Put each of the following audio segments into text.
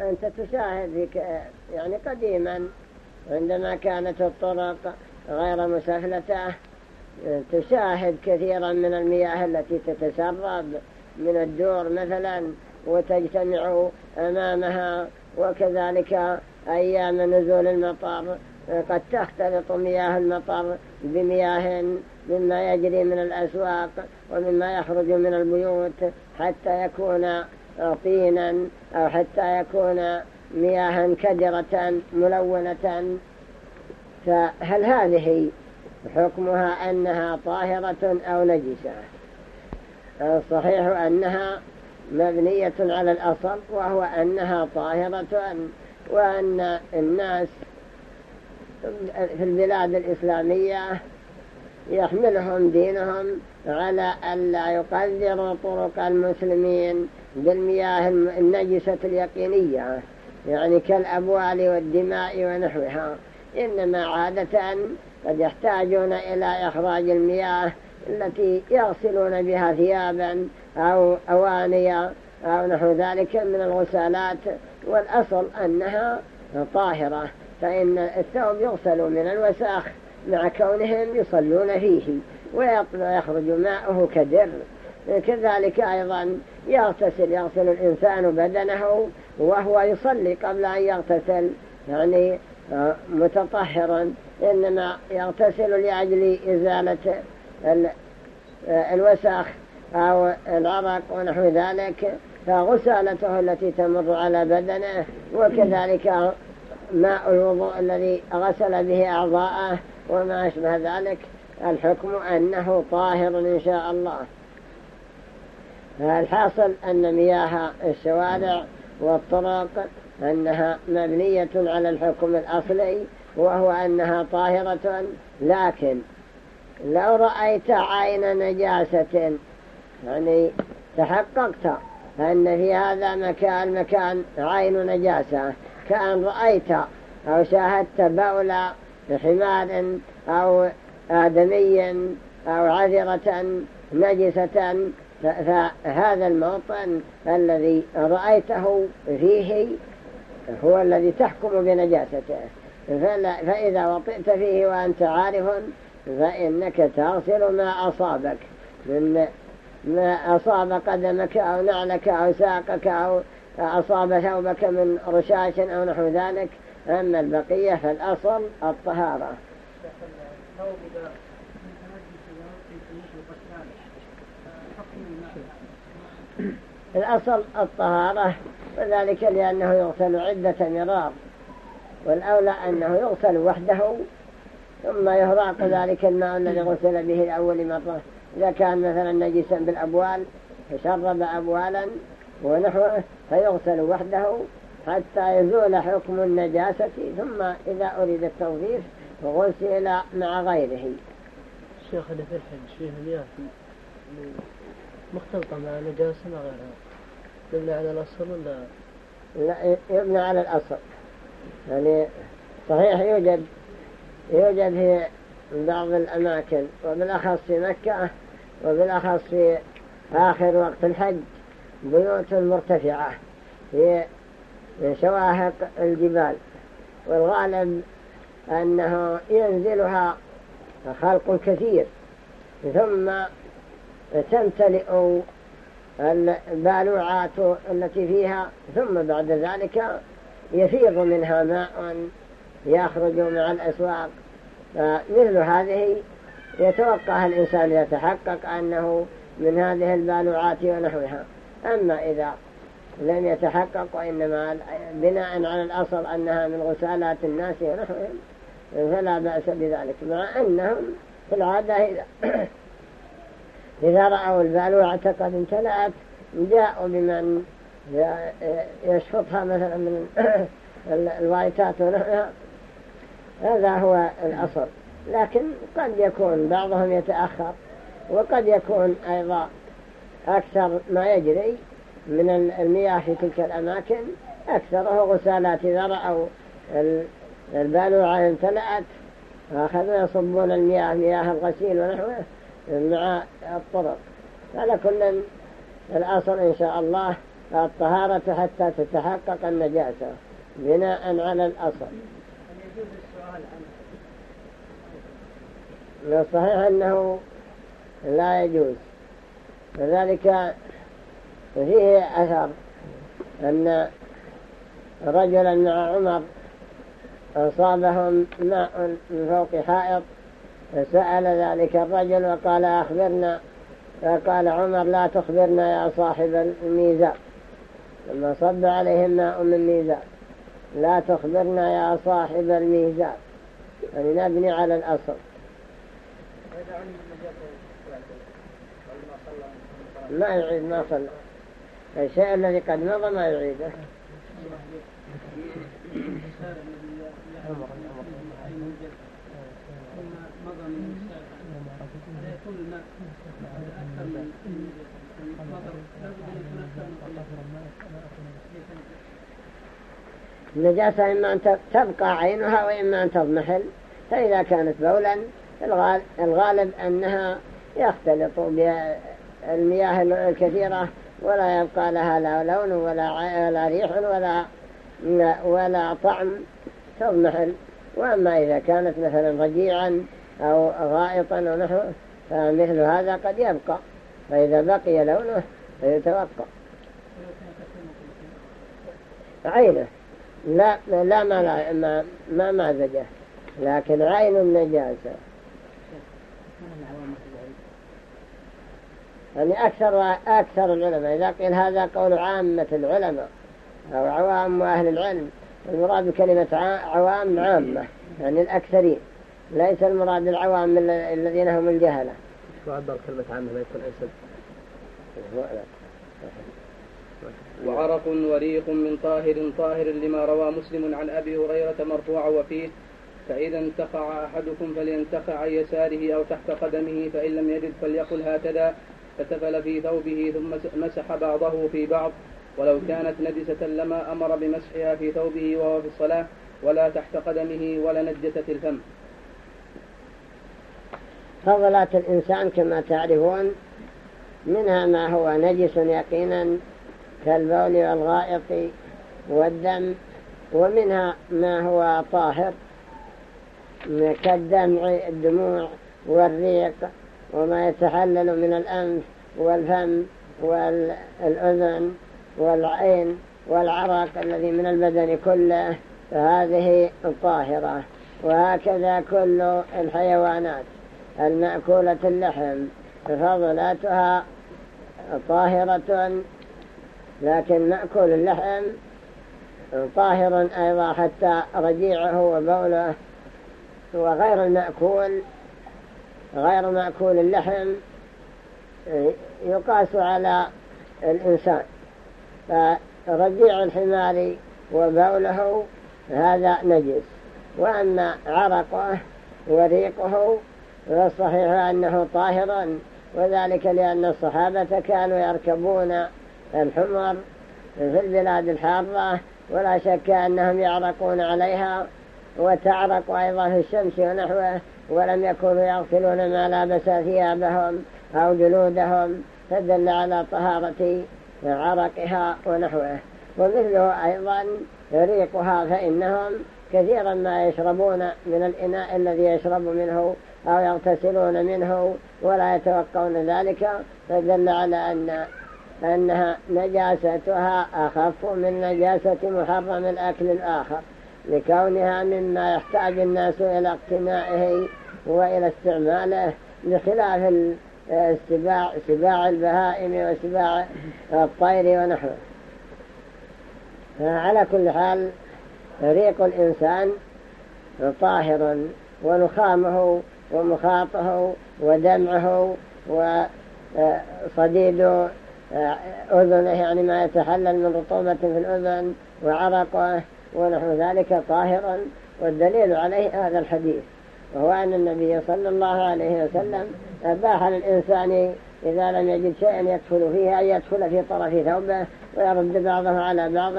أنت تشاهد يعني قديما عندما كانت الطرق غير مسفلته تشاهد كثيرا من المياه التي تتسرب من الدور مثلا وتجتمع أمامها وكذلك أيام نزول المطر قد تختلط مياه المطر بمياه مما يجري من الأسواق ومما يخرج من البيوت حتى يكون طينا أو حتى يكون مياها كدرة ملونة. فهل هذه حكمها أنها طاهرة أو نجسة؟ الصحيح أنها مبنية على الأصل وهو أنها طاهرة وأن الناس في البلاد الإسلامية يحملهم دينهم على ألا يقدروا طرق المسلمين بالمياه النجسة اليقينية يعني كالأبوال والدماء ونحوها. إنما عادة قد يحتاجون إلى إخراج المياه التي يغسلون بها ثيابا أو أوانيا أو نحو ذلك من الغسالات والأصل أنها طاهرة فإن الثوب يغسل من الوساخ مع كونهم يصلون فيه ويخرج ماءه كدر. كذلك أيضا يغتسل يغسل الإنسان بدنه وهو يصلي قبل أن يغتسل يعني آه، متطهرا إنما يغتسل لأجل إزالة آه، الوسخ أو العرق ونحو ذلك فغسالته التي تمر على بدنه وكذلك ماء الوضوء الذي غسل به أعضاءه وما أشبه ذلك الحكم أنه طاهر إن شاء الله. الحاصل أن مياه الشوارع والطرق أنها مبنية على الحكم الأصلي وهو أنها طاهرة لكن لو رأيت عين نجاسة يعني تحققت أن في هذا مكان مكان عين نجاسة كأن رأيت أو شاهدت بول حمار أو آدمي أو عذرة نجسة فهذا الموطن الذي رأيته فيه هو الذي تحكم بنجاسته. فإذا وطئت فيه وأنت عارف فإنك تغسل ما أصابك. من ما أصاب قدمك أو نعلك أو ساقك أو أصاب ثوبك من رشاش أو نحو ذلك. أما البقية فالأصل الطهارة. الأصل الطهارة وذلك لأنه يغسل عدة مرار والأولى أنه يغسل وحده ثم يهراق ذلك الماء الذي غسل به الأول مرة. إذا كان مثلا نجسا بالأبوال فشرب أبوالا ونحوه فيغسل وحده حتى يزول حكم النجاسة ثم إذا أريد التوظيف غسل مع غيره. الشيخ اللي في الحج فيه مختلطة مع نجاسة مع غيرها يبنى على الأصل ولا؟ لا يبنى على الأصل. يعني صحيح يوجد يوجد في بعض الأماكن وبالأخص في مكة وبالأخص في آخر وقت الحج بيوت مرتفعة. في شواهق الجبال. والغالب أنه ينزلها خلق كثير. ثم تمتلئ البالوعات التي فيها ثم بعد ذلك يفيض منها ماء يخرج مع الأسواق. فمثل هذه يتوقع الإنسان يتحقق أنه من هذه البالوعات ونحوها. أما إذا لم يتحقق وإنما بناء على الأصل أنها من غسالات الناس ونحوهم فلا بأس بذلك مع أنهم في العادة إذا, إذا رأوا البالوعة قد امتلأت جاءوا بمن يشفطها مثلا من الوايتات هذا هو الأصل. لكن قد يكون بعضهم يتأخر وقد يكون أيضا أكثر ما يجري من المياه في تلك الأماكن. أكثره غسالات إذا رأوا البالوعة امتلأت أخذوا يصبون المياه مياه الغسيل ونحوه. مع الطرق. على كل الأصل إن شاء الله الطهارة حتى تتحقق النجاسة بناء على الأصل. يجوز السؤال عنه صحيح أنه لا يجوز. وذلك فيه أثر أن رجلا مع عمر أصابهم ماء من فوق حائط فسأل ذلك الرجل وقال أخبرنا فقال عمر لا تخبرنا يا صاحب الميزان لما صب عليهم ماء من ميزان لا تخبرنا يا صاحب الميزان يعني نبني على الأصل. ما يعيد ما صلى. الشيء الذي قد مضى ما يعيده. النجاسة إما أن تبقى عينها وإما أن تضمحل. فإذا كانت بولا الغالب أنها يختلط بالمياه الكثيرة ولا يبقى لها لا لون ولا ريح ولا, ولا طعم تضمحل. وأما إذا كانت مثلا رجيعا أو غائطا ونحو فمثل هذا قد يبقى. فإذا بقي لونه فيتوقع. عينه. لا لا ما لا ما ما مازجه لكن عين النجاسة. يعني أكثر أكثر العلماء إذا قيل هذا قول عامة العلماء أو عوام أهل العلم المراد بكلمة عوام عامة يعني الأكثرين ليس المراد العوام الذين هم الجهلة. شو عبر كلمة عامة؟ ما يكون أسد وعرق وريق من طاهر طاهر لما روى مسلم عن أبي هريرة مرفوعا وفيه فإذا انتقع أحدكم فلينتقع عن يساره أو تحت قدمه فإن لم يجد فليقل هكذا فتفل في ثوبه ثم مسح بعضه في بعض. ولو كانت نجسة لما أمر بمسحها في ثوبه وهو في الصلاة ولا تحت قدمه ولا نجسة الفم. فضلات الإنسان كما تعرفون منها ما هو نجس يقينا كالبول والغائط والدم ومنها ما هو طاهر كالدمع الدموع والريق وما يتحلل من الأنف والفم والأذن والعين والعرق الذي من البدن كله. فهذه طاهرة. وهكذا كل الحيوانات. المأكولة اللحم. ففضلاتها طاهرة لكن مأكول اللحم طاهر أيضا حتى رجيعه وبوله. وغير المأكول غير مأكول اللحم يقاس على الإنسان. فرجيع الحمار وبوله هذا نجس. وأما عرقه وريقه فالصحيح أنه طاهر وذلك لأن الصحابة كانوا يركبون الحمر في البلاد الحارة ولا شك أنهم يعرقون عليها وتعرق أيضا في الشمس ونحوه ولم يكونوا يغسلون ما لابس ثيابهم أو جلودهم فدل على طهارة عرقها ونحوه. ومثله أيضا ريقها فإنهم كثيرا ما يشربون من الإناء الذي يشرب منه أو يغتسلون منه ولا يتوقعون ذلك فدل على أن أنها نجاستها أخف من نجاسة محرم الأكل الآخر لكونها مما يحتاج الناس إلى اقتنائه وإلى استعماله بخلاف السباع سباع البهائم وسباع الطير ونحوه. على كل حال ريق الإنسان طاهر ونخامه ومخاطه ودمعه وصديد أذنه يعني ما يتحلل من رطوبة في الأذن وعرقه ونحو ذلك طاهرا والدليل عليه هذا الحديث وهو أن النبي صلى الله عليه وسلم أباح للإنسان إذا لم يجد شيئا يدخل فيه أن يدخل في طرف ثوبه ويرد بعضه على بعض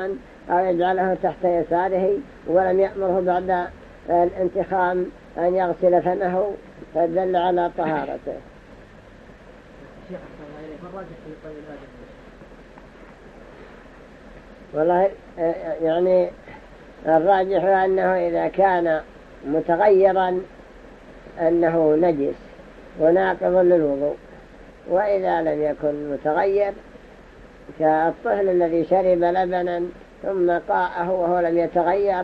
أو يجعله تحت يساره ولم يأمره بعد الانتخام أن يغسل فمه فدل على طهارته. والله يعني الراجح أنه إذا كان متغيرا أنه نجس وناقض للوضوء وإذا لم يكن متغير كالطفل الذي شرب لبنا ثم قاءه وهو لم يتغير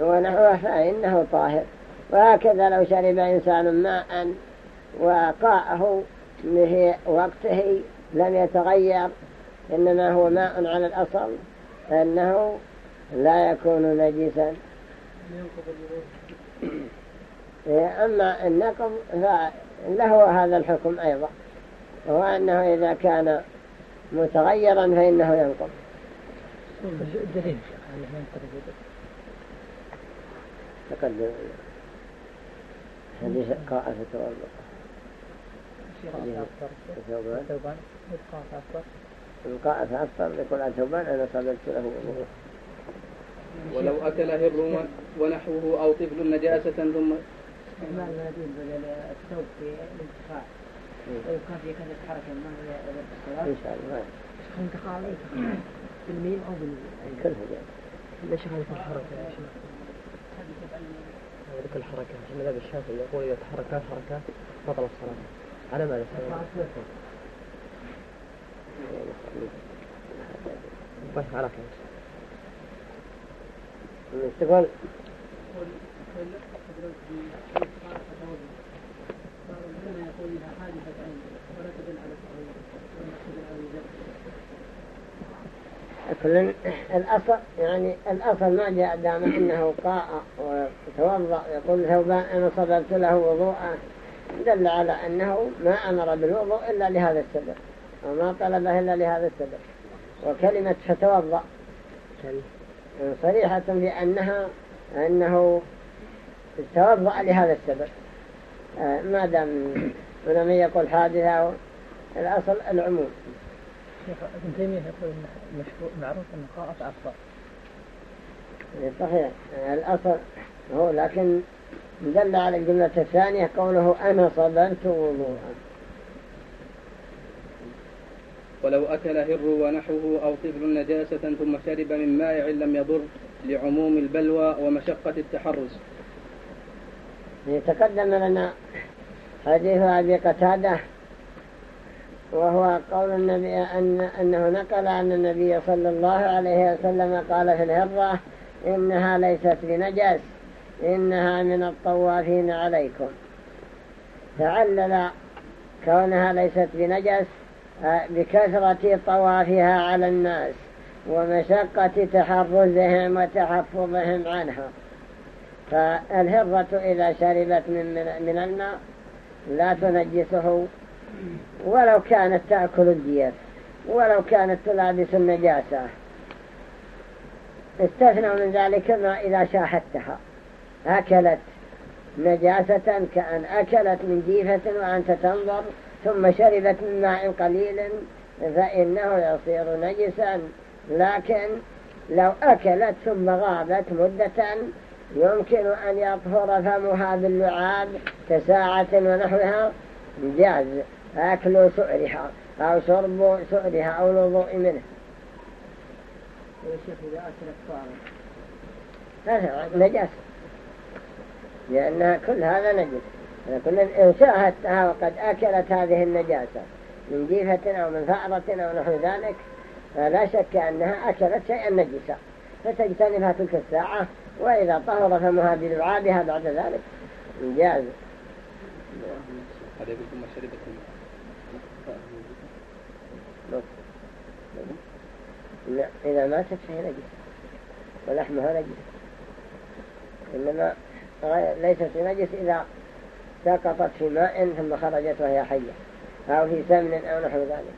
ونحوه فإنه طاهر. وهكذا لو شرب إنسان ماء وقاءه في وقته لم يتغير إنما هو ماء على الأصل فإنه لا يكون نجسا. إيه، أما النقض فله هذا الحكم أيضا هو أنه إذا كان متغيرا فإنه ينقض تقدم. حديث قاء في توضع ثوبان القاء فأفطر يقول ثوبان أنا صدقت له ولو أكل هر ونحوه أو طفل نجاسة ثم استعمال بدل الثوب في الانتفاع لو كان في كذا حركة ما هي الصلاة إن شاء الله انتقال بالميم أو بالميم كلها ليش هذه الحركة يا شيخ؟ هذه الحركة عشان مذهب الشافعي يقول إذا تحركات حركات بطل الصلاة على ماذا طيب على خير. تقول؟ كل الأصل يعني الأصل ما جاء دام أنه قاء وتوضأ يقول ثوبان أنا صدرت له وضوءا دل على أنه ما أمر بالوضوء إلا لهذا السبب. وما طلبه إلا لهذا السبب. وكلمة فتوضأ صريحة بأنها أنه توضأ لهذا السبب. آه، ما دام ولم يقول حادثة الأصل العموم. شيخ ابن تيمية يقول معروف أن قاء أفضل صحيح. الأصل هو لكن دل على الجملة الثانية قوله أنا صبرت وضوءا. ولو أكل هر ونحوه أو طفل نجاسة ثم شرب من مائع لم يضر لعموم البلوى ومشقة التحرز. يتقدم لنا حديث أبي قتادة وهو قول النبي أن أنه نقل أن النبي صلى الله عليه وسلم قال في الهرة إنها ليست بنجس إنها من الطوافين عليكم. تعلل كونها ليست بنجس آه، بكثرة طوافها على الناس ومشقة تحرزهم وتحفظهم عنها. فالهرة إذا شربت من, من الماء لا تنجسه ولو كانت تأكل الدير ولو كانت تلابس النجاسة. استثنوا من ذلك ما إذا شاهدتها أكلت نجاسة كأن أكلت من جيفة وأنت تنظر ثم شربت من ماء قليل فإنه يصير نجسا. لكن لو أكلت ثم غابت مدة يمكن أن يطهر فمها باللعاب كساعة ونحوها جاز أكل سؤرها أو شرب سؤرها أو الوضوء منه. يا شيخ إذا أكلت هذا نجاسة. لأنها كل هذا نجس. كل إن شاهدتها وقد أكلت هذه النجاسة من جيفة أو من فأرة أو نحو ذلك فلا شك أنها أكلت شيئا نجسا. فتجتنبها تلك الساعة وإذا طهر فمها بلعابها بعد ذلك. جاز هذا يقول ثم شربت لا إذا ماتت فهي نجس ولحمها نجس إنما ليست نجس إذا سقطت في ماء ثم خرجت وهي حية. أو في سمن أو نحو ذلك.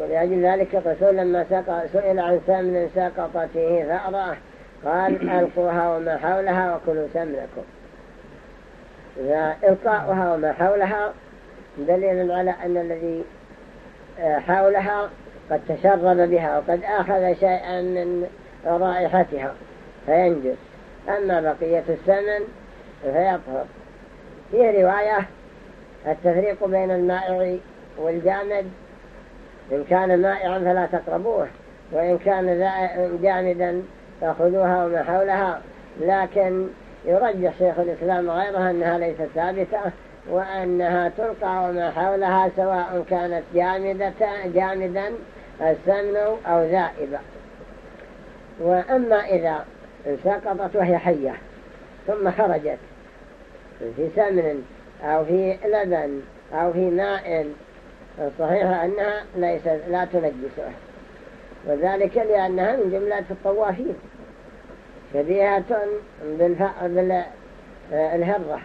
ولأجل ذلك الرسول لما سئل عن سمن سقطت فيه ثأرة قال ألقوها وما حولها وكلوا سمنكم فإلقاؤها وما حولها دليل على أن الذي آه، حولها قد تشرب بها وقد أخذ شيئا من رائحتها. فينجس. أما بقية السمن فيطهر فيه رواية التفريق بين المائع والجامد إن كان مائعا فلا تقربوه وإن كان جامدا فخذوها وما حولها. لكن يرجح شيخ الإسلام غيرها أنها ليست ثابتة وأنها تلقى وما حولها سواء كانت جامدة جامدا السمن أو ذائبة وأما إذا سقطت وهي حية ثم خرجت. في سمن أو في لبن أو في ماء الصحيح أنها ليست لا تنجسه. وذلك لأنها من جملة الطوافين. شبيهة بالهرة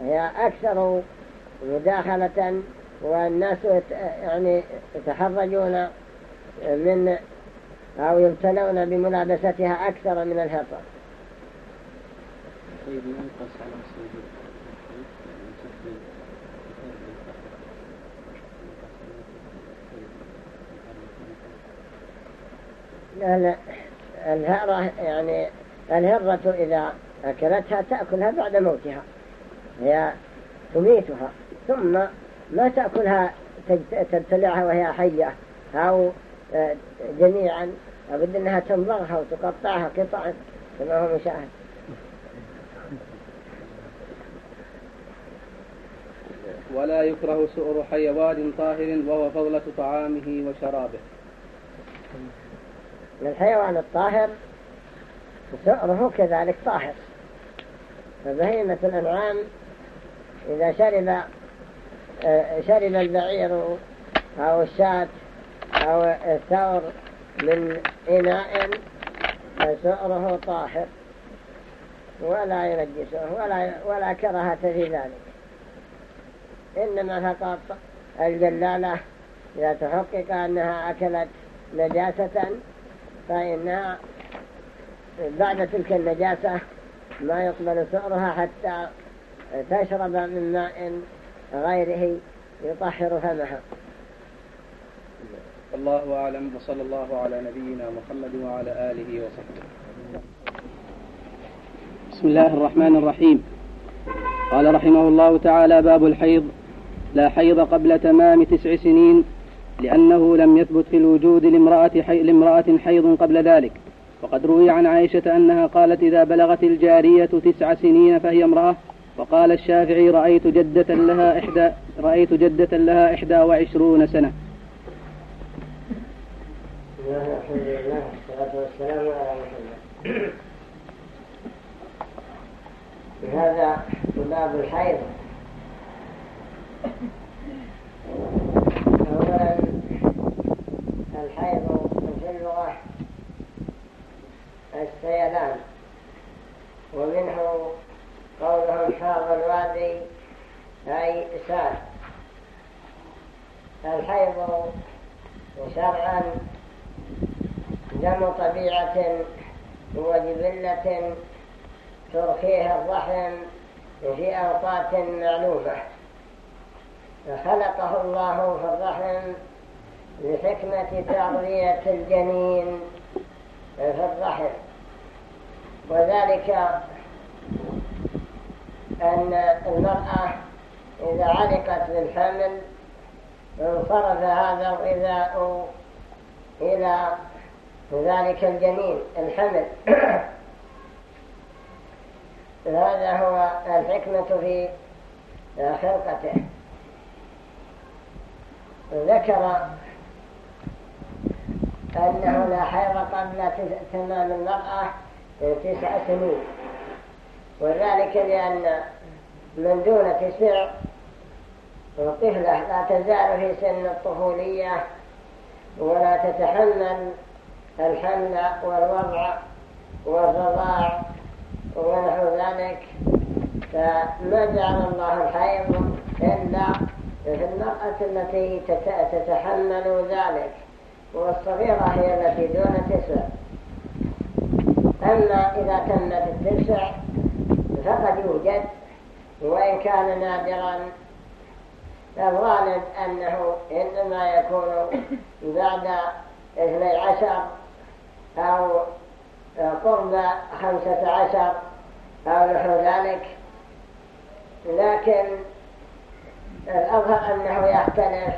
هي أكثر مداخلة والناس يعني يتحرجون من أو يبتلون بملابستها أكثر من الهرة طيب على الهرة يعني الهرة إذا أكلتها تأكلها بعد موتها. هي تميتها ثم ما تأكلها تبتلعها وهي حية أو جميعا. لابد أنها تنضغها وتقطعها قطعا كما هو مشاهد. ولا يكره سؤر حيوان طاهر وهو فضلة طعامه وشرابه. الحيوان الطاهر سؤره كذلك طاهر. فبهيمة الأنعام إذا شرب آه، شرب البعير أو الشاة أو الثور من إناء فسؤره طاهر ولا ينجسه ولا, ولا كرهة في ذلك. إنما فقط الجلالة إذا تحقق أنها أكلت نجاسة فإنها بعد تلك النجاسة ما يقبل سؤرها حتى تشرب من ماء غيره يطهر فمها. الله أعلم وصلى الله على نبينا محمد وعلى آله وصحبه. بسم الله الرحمن الرحيم. قال رحمه الله تعالى باب الحيض. لا حيض قبل تمام تسع سنين لأنه لم يثبت في الوجود لامرأة, حي... لامرأة حيض قبل ذلك. وقد روي عن عائشة أنها قالت إذا بلغت الجارية تسع سنين فهي امرأة. وقال الشافعي رأيت جدة لها إحدى رأيت جدة لها إحدى وعشرون سنة. الحمد لله والصلاة والسلام على محمد. هذا باب الحيض. أولا الحيض في اللغة السيلان ومنه قولهم حاض الوادي أي سال الحيض شرعا دم طبيعة وجبلة ترخيها الرحم في أوقات معلومة. خلقه الله في الرحم لحكمة تغذية الجنين في الرحم. وذلك أن المرأة إذا علقت بالحمل انصرف هذا الغذاء إلى ذلك الجنين الحمل هذا هو الحكمة في خلقته. ذكر أنه لا حيض قبل تمام المرأة تسع سنين. وذلك لأن من دون تسع طفلة لا تزال في سن الطفولية ولا تتحمل الحمل والوضع والرضاع ونحو ذلك فما جعل الله الحيض إلا في المرأة التي تتحمل ذلك والصغيرة هي التي دون تسع. أما إذا تمت التسع فقد يوجد وإن كان نادرا الغالب أنه إنما يكون بعد إثني عشر أو قرب خمسة عشر أو نحو ذلك. لكن الأظهر أنه يختلف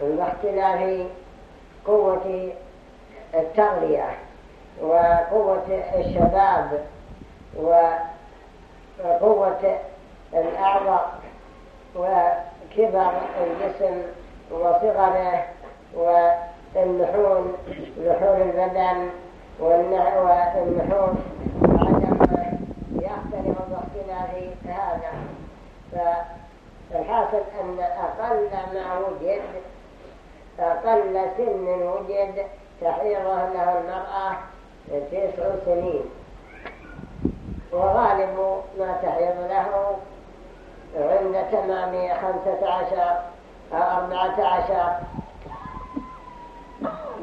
باختلاف قوة التغذية وقوة الشباب وقوة الأعضاء وكبر الجسم وصغره والنحول نحول البدن والنحول وعدم يختلف باختلاف هذا. فالحاصل أن أقل ما وجد أقل سن وجد تحيضه له المرأة تسع سنين. وغالب ما تحيض له عند تمام خمسة عشر أو أربعة عشر.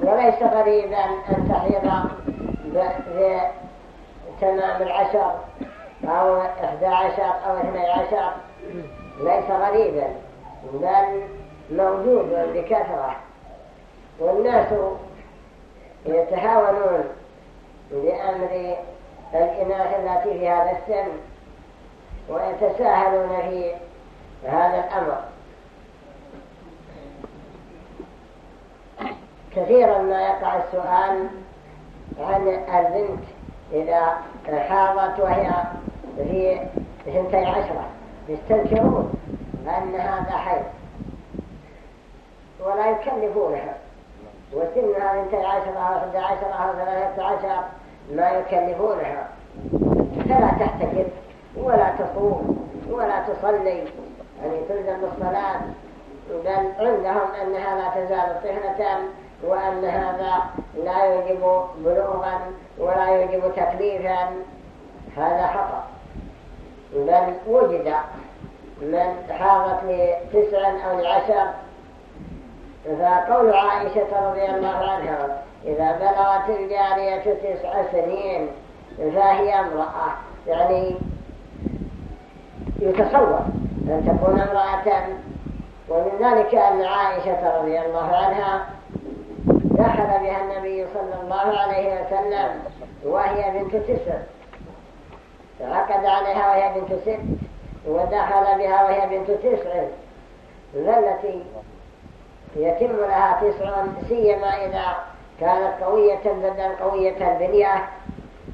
وليس غريبا أن تحيض في تمام العشر أو إحدى عشر أو اثني عشر. ليس غريبا بل موجود بكثرة. والناس يتهاونون بأمر الإناث التي في هذا السن ويتساهلون في هذا الأمر. كثيرا ما يقع السؤال عن البنت إذا حاضت وهي في سنتي عشرة؟ يستنكرون أن هذا حيض. ولا يكلفونها. وسنها سنتي عشرة أو أحد عشرة أو ثلاثة عشر ما يكلفونها. فلا تحتجب ولا تصوم ولا تصلي. يعني تلزم بالصلاة. بل عندهم أنها لا تزال طفلة وأن هذا لا يجب بلوغا ولا يجب تكليفا. هذا خطأ. بل وجد من حاضت لتسع أو لعشر فقول عائشة رضي الله عنها إذا بلغت الجارية تسع سنين فهي امرأة يعني يتصور أن تكون امرأة. ومن ذلك أن عائشة رضي الله عنها دخل بها النبي صلى الله عليه وسلم وهي بنت تسع عقد عليها وهي بنت ست ودخل بها وهي بنت تسع. التي يتم لها تسع سيما إذا كانت قوية البدن قوية البنية.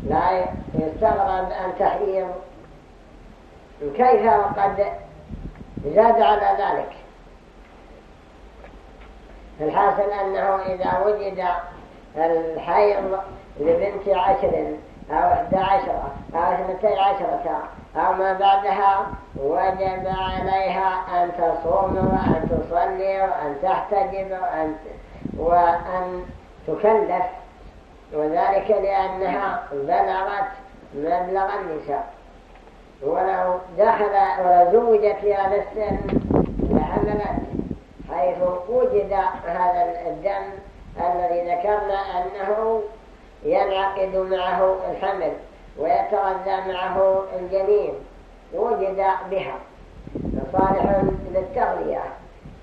لا يستغرب أن تحرير كيف وقد زاد على ذلك؟ الحاصل أنه إذا وجد الحيض لبنت عشر أو إحدى عشرة أو اثنتي عشرة أو ما بعدها وجب عليها أن تصوم وأن تصلي وأن تحتجب وأن, وأن تكلف وذلك لأنها بلغت مبلغ النساء. ولو دخل ولو زوجت في هذا السن لعملت. حيث وجد هذا الدم الذي ذكرنا أنه ينعقد معه الحمل ويتغذى معه الجنين وجد بها صالح للتغذية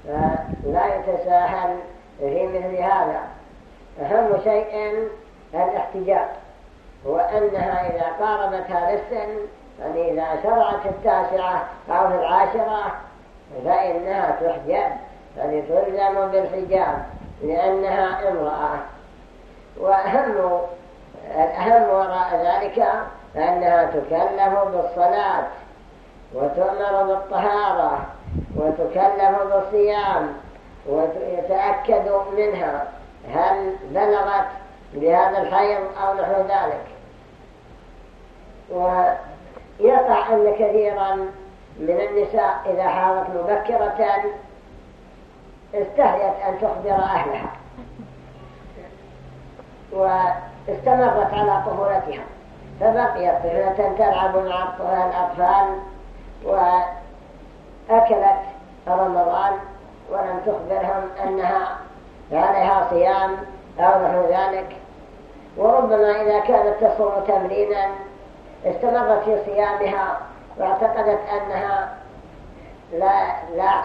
فلا يتساهل في مثل هذا. أهم شيء الاحتجاب وأنها إذا قاربت هذا السن يعني إذا شرعت التاسعة أو العاشرة فإنها تحجب. يعني تلزم بالحجاب لأنها امرأة. وأهم الأهم وراء ذلك أنها تكلف بالصلاة وتؤمر بالطهارة وتكلف بالصيام ويتأكد منها هل بلغت بهذا الحيض أو نحو ذلك. ويقع أن كثيرا من النساء إذا حاضت مبكرة استحيت أن تخبر أهلها. واستمرت على طفولتها فبقيت طفلة تلعب مع الأطفال وأكلت رمضان ولم تخبرهم أنها عليها صيام أو نحو ذلك. وربما إذا كانت تصوم تمرينا استمرت في صيامها واعتقدت أنها لا, لا,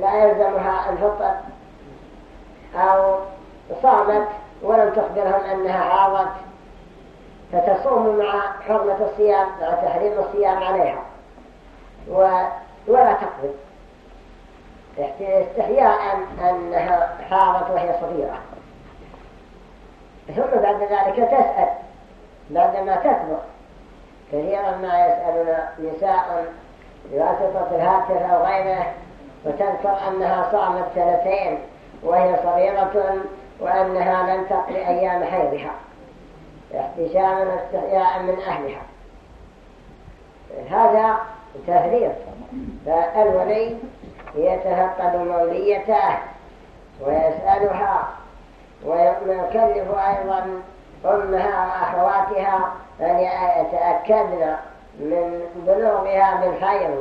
لا يلزمها الفطر أو صامت ولم تخبرهم أنها عاضت فتصوم مع حرمة الصيام مع تحريم الصيام عليها. ولا تقبل. استحياء أنها حاضت وهي صغيرة. ثم بعد ذلك تسأل بعدما تكبر. كثيرا ما يسألنا نساء بواسطة الهاتف أو غيره وتذكر أنها صامت سنتين وهي صغيرة وأنها لن تقضي أيام حيضها. احتشاما واستحياء من أهلها. هذا تفريط فالولي يتفقد موليته ويسألها ويكلف أيضا أمها وأخواتها أن يتأكدن من بلوغها بالخير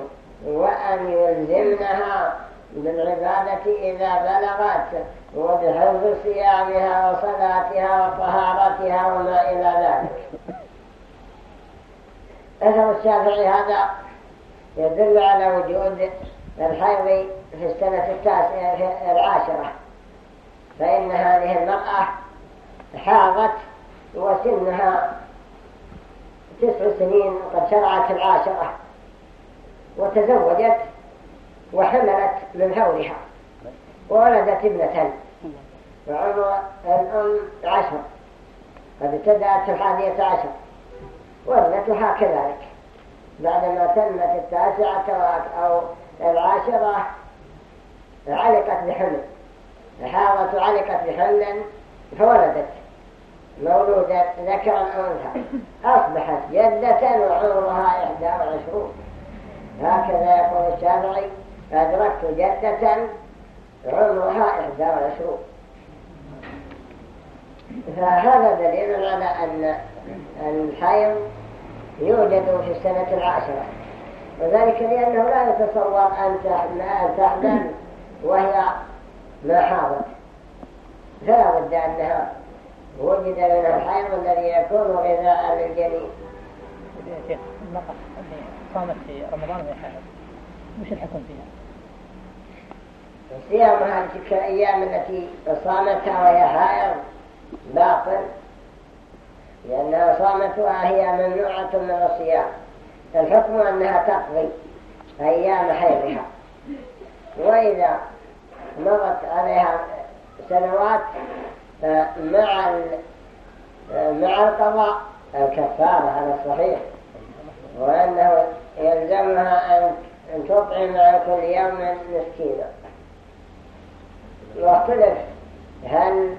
وأن يلزمنها بالعبادة إذا بلغت وبحفظ صيامها وصلاتها وطهارتها وما إلى ذلك. أثر الشافعي هذا يدل على وجود الحيض في السنة التاسعة العاشرة. فإن هذه المرأة حاضت وسنها تسع سنين قد شرعت العاشرة وتزوجت وحملت من حولها وولدت ابنة وعمر الأم عشر قد ابتدأت الحادية عشر وابنتها كذلك بعدما تمت التاسعة أو العاشرة علقت بحمل حاضت علقت بحمل فولدت. مولودة ذكرا أو أنثى أصبحت جدة وعمرها إحدى وعشرون. هكذا يقول الشافعي أدركت جدة عمرها إحدى وعشرون. فهذا دليل على أن الحيض يوجد في السنة العاشرة. وذلك لأنه لا يتصور أن تحمل وهي ما حاضت فلا بد أنها وجد من الحيض الذي يكون غذاء للجنين المرأة صامت في رمضان وهي حائض وش الحكم فيها؟ صيامها تلك الأيام التي صامتها وهي حائض باطل لأنها صامتها هي ممنوعة من الصيام. الحكم أنها تقضي أيام حيضها. وإذا مرت عليها سنوات مع مع القضاء الكفارة على الصحيح وأنه يلزمها أن تطعم على كل يوم مسكينا. واختلف. هل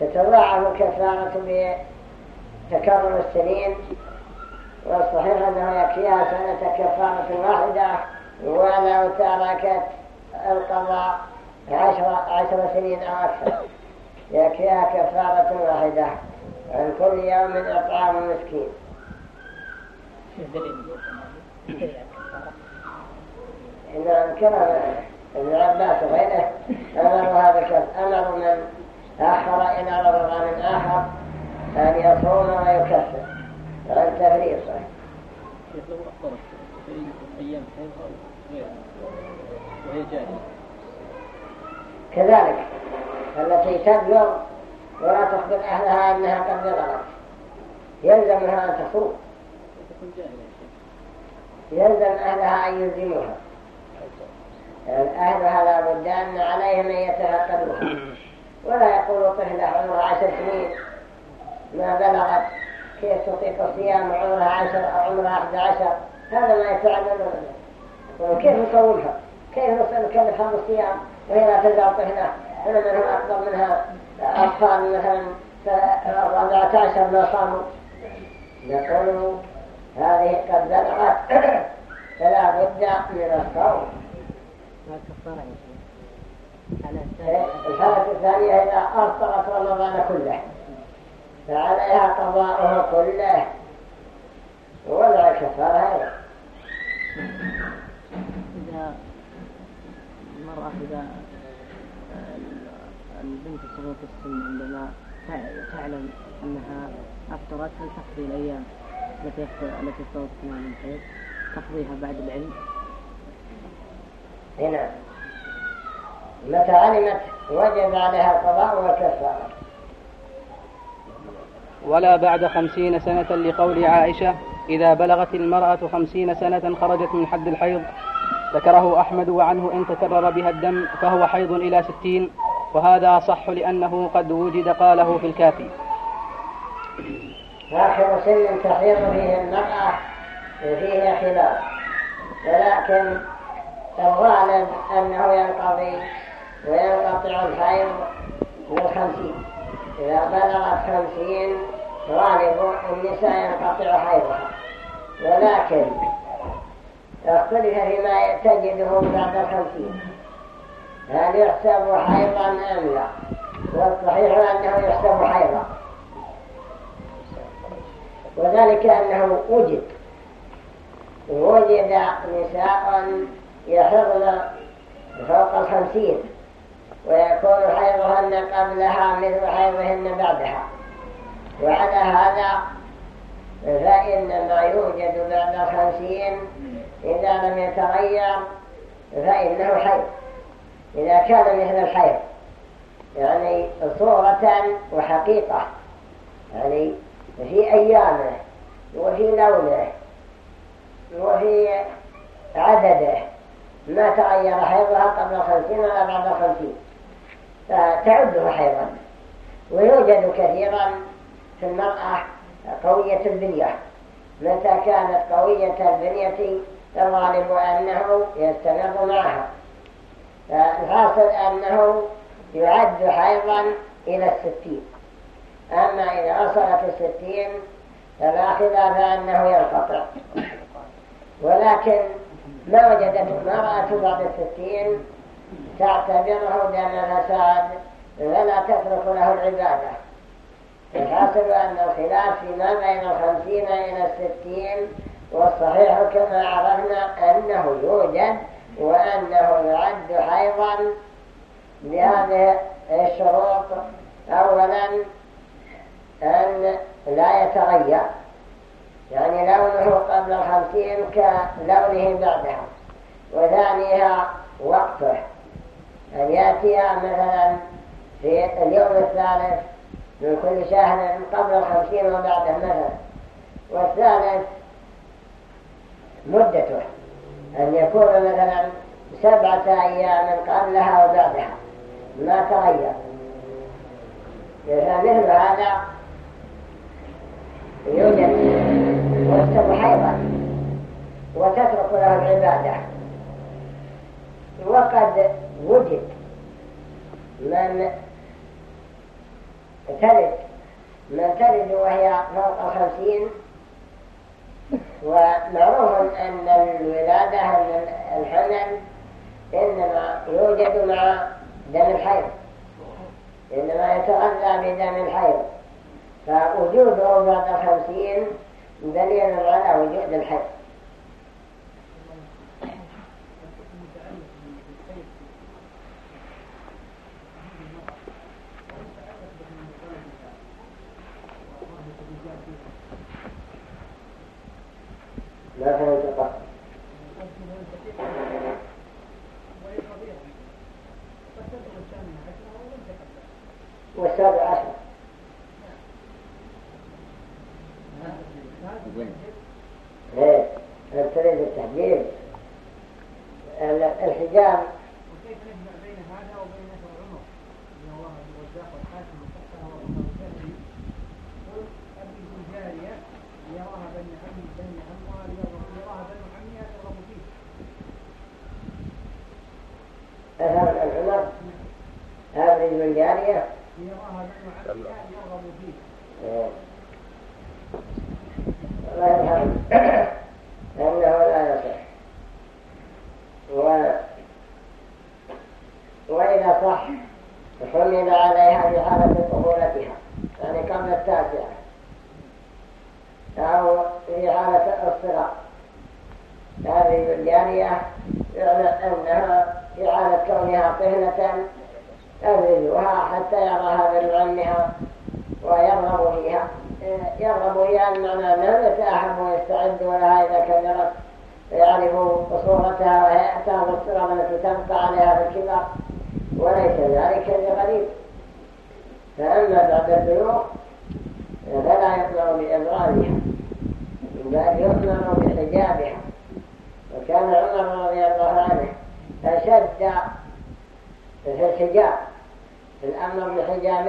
تتضاعف الكفارة بتكرر السنين؟ والصحيح أنه يكفيها سنة كفارة واحدة ولو تركت القضاء عشر, عشر سنين أو أكثر. يكفيها كفارة واحدة. عن كل يوم إطعام مسكين. إن كلام ابن عباس وغيره أمروا هذا الكف أمروا من آخر إلى رمضان آخر أن يصوم ويكفر. عن تفريصه وهي كذلك التي تبلغ ولا تخبر أهلها أنها قد بلغت يلزمها أن تصوم يلزم أهلها أن يلزموها أهلها لا بد أن عليهم أن يتفقدوها ولا يقول طفلة عمرها عشر سنين ما بلغت كيف تطيق الصيام عمرها عشر أو عمرها أحد عشر؟ هذا ما يتعلم. كيف نصومها كيف نكلفها بالصيام؟ وهي لا تزال طفلة أنا منهم أكبر منها أطفال مثلا الرابعة عشر ما صاموا. نقول هذه قد بلغت فلا بد من الصوم. الحالة الثانية إذا أفطرت رمضان كله فعليها قضاؤه كله ولا كفارة هذا المرأة إذا البنت صغيرة السن عندما تعلم أنها أفطرت هل تقضي الأيام التي التي افترضت فيها من حيض تقضيها بعد العلم؟ نعم. متى علمت؟ وجب عليها القضاء والكفارة. ولا بعد خمسين سنة لقول عائشة إذا بلغت المرأة خمسين سنة خرجت من حد الحيض ذكره أحمد وعنه إن تكرر بها الدم فهو حيض إلى ستين وهذا صح لأنه قد وجد قاله في الكافي. آخر سن تحيض فيه المرأة فيه خلاف. ولكن الغالب أنه ينقضي وينقطع الحيض بالخمسين إذا بلغت خمسين غالب النساء ينقطع حيضها. ولكن اختلف فيما تجده بعد الخمسين. هل يحسب حيضا أم لا؟ والصحيح أنه يحسب حيضا. وذلك أنه وجد. وجد نساء يحضن فوق الخمسين ويكون حيضهن قبلها مثل حيضهن بعدها. وعلى هذا فإن ما يوجد بعد الخمسين إذا لم يتغير فإنه حيض إذا كان مثل الحيض يعني صورة وحقيقة يعني في أيامه وفي لونه وفي عدده. ما تغير حيضها قبل الخمسين ولا بعد الخمسين فتعده حيضا. ويوجد كثيرا في المرأة قوية البنية. متى كانت قوية البنية؟ الغالب أنه يستمر معها فالحاصل أنه يعد حيضا إلى الستين. أما إذا وصلت الستين فلا خلاف أنه ينقطع. ولكن ما وجدت المرأة بعد الستين تعتبره دم فساد فلا تترك له العبادة. الحاصل أن الخلاف فيما بين الخمسين إلى الستين والصحيح كما عرفنا أنه يوجد وأنه يعد حيضا بهذه الشروط. أولا أن لا يتغير يعني لونه قبل الخمسين كلونه بعدها وثانيها وقته. أن يأتي مثلا في اليوم الثالث من كل شهر قبل الخمسين وبعده مثلا. والثالث مدته. أن يكون مثلا سبعة أيام قبلها وبعدها. ما تغير. فمثل هذا يوجد ويكتب حيضا وتترك له العبادة. وقد وجد من تلد من تلد وهي فوق الخمسين ومعروف أن الولادة أن الحمل إنما يوجد مع دم الحيض. إنما يتغذى بدم الحيض. فوجوده بعد الخمسين دليل على وجود الحيض.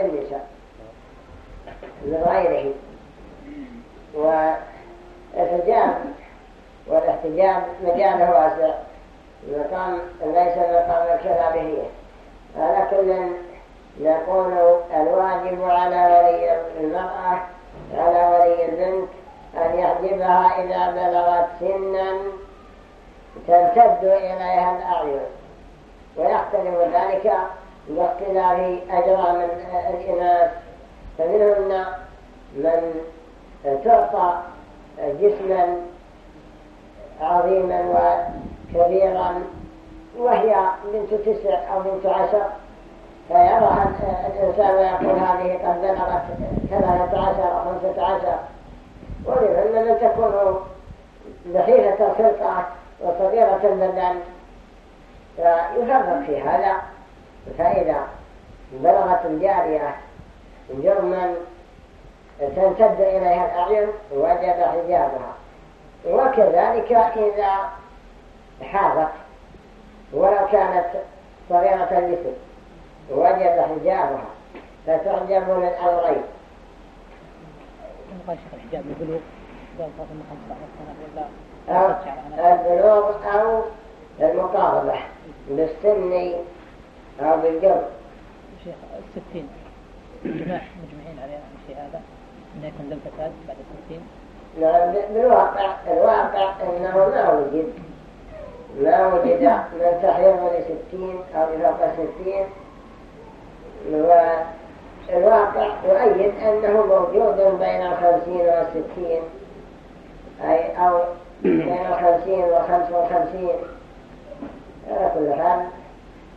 النساء من غيره. والاحتجاب مجاله واسع. المقام ليس مقام الكلامية على كل نقول الواجب على ولي المرأة على ولي البنت أن يحجبها إذا بلغت سنا تمتد إليها الأعين. ويختلف ذلك باختلاف أجرام الإناث فمنهن من تعطى جسما عظيما وكبيرا وهي بنت تسع أو بنت عشر. فيرى الإنسان ويقول هذه قد بلغت ثلاثة عشر أو خمسة عشر. ومنهن من تكون بحيلة الخلقة وصغيرة البدن فيفرق في هذا. فإذا بلغت الجارية جرما تمتد إليها الأعين وجب حجابها. وكذلك إذا حاضت ولو كانت صغيرة الجسم وجب حجابها. فتعجب البلوغ أو البلوغ أو المقاربة. بالسن أو بالجر شيخ الستين مجمعين على في هذا. أن يكون ذنب فساد بعد الستين نعم بالواقع الواقع أنه ما وجد. ما وجد. من تحرير لستين أو لفوق ستين. والواقع يؤيد أنه موجود بين الخمسين والستين أي أو بين الخمسين وخمس وخمسين على كل حال.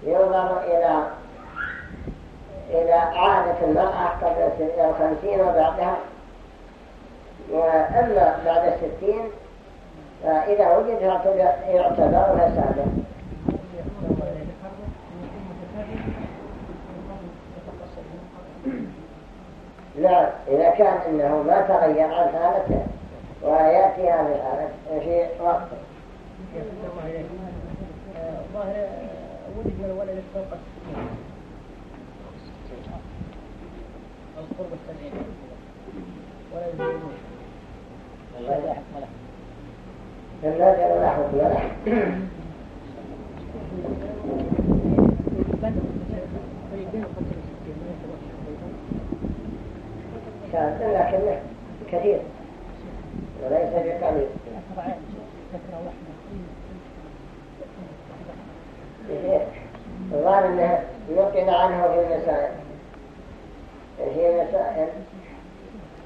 ينظر إلى إلى عادة المرأة قبل الخمسين وبعدها وأما بعد الستين فإذا وجد يعتبر فسادا لا إذا كان إنه ما تغير عن حالته ويأتي هذه الحالة في وقت ظاهر ولد من الولد فوق أو قرب السبعين ولا يزيدون كثير وليس بقليل الظاهر انه نقل عنه في المسائل في مسائل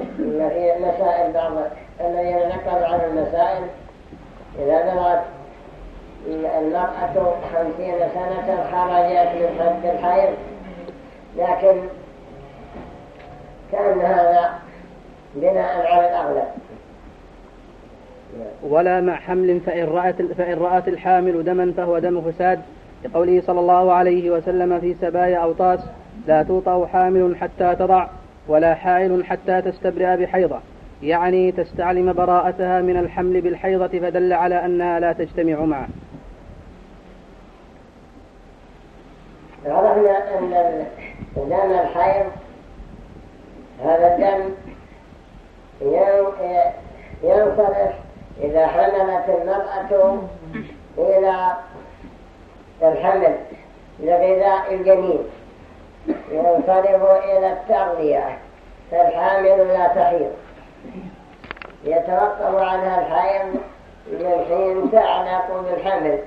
إن في مسائل بعض الذين نقلوا عن المسائل إذا بلغت المرأة خمسين سنة خرجت من حد الحيض لكن كان هذا بناء على الأغلب ولا مع حمل فإن رأت, فإن رأت الحامل دما فهو دم فساد لقوله صلى الله عليه وسلم في سبايا أوطاس لا توطأ حامل حتى تضع ولا حائل حتى تستبرئ بحيضة. يعني تستعلم براءتها من الحمل بالحيضة فدل على أنها لا تجتمع معه. عرفنا أن دم الحيض هذا الدم ينصرف إذا حملت المرأة إلى الحمل لغذاء الجنين ينصرف إلى التغذية فالحامل لا تحيض. يتوقف عنها الحيض من حين تعلق بالحمل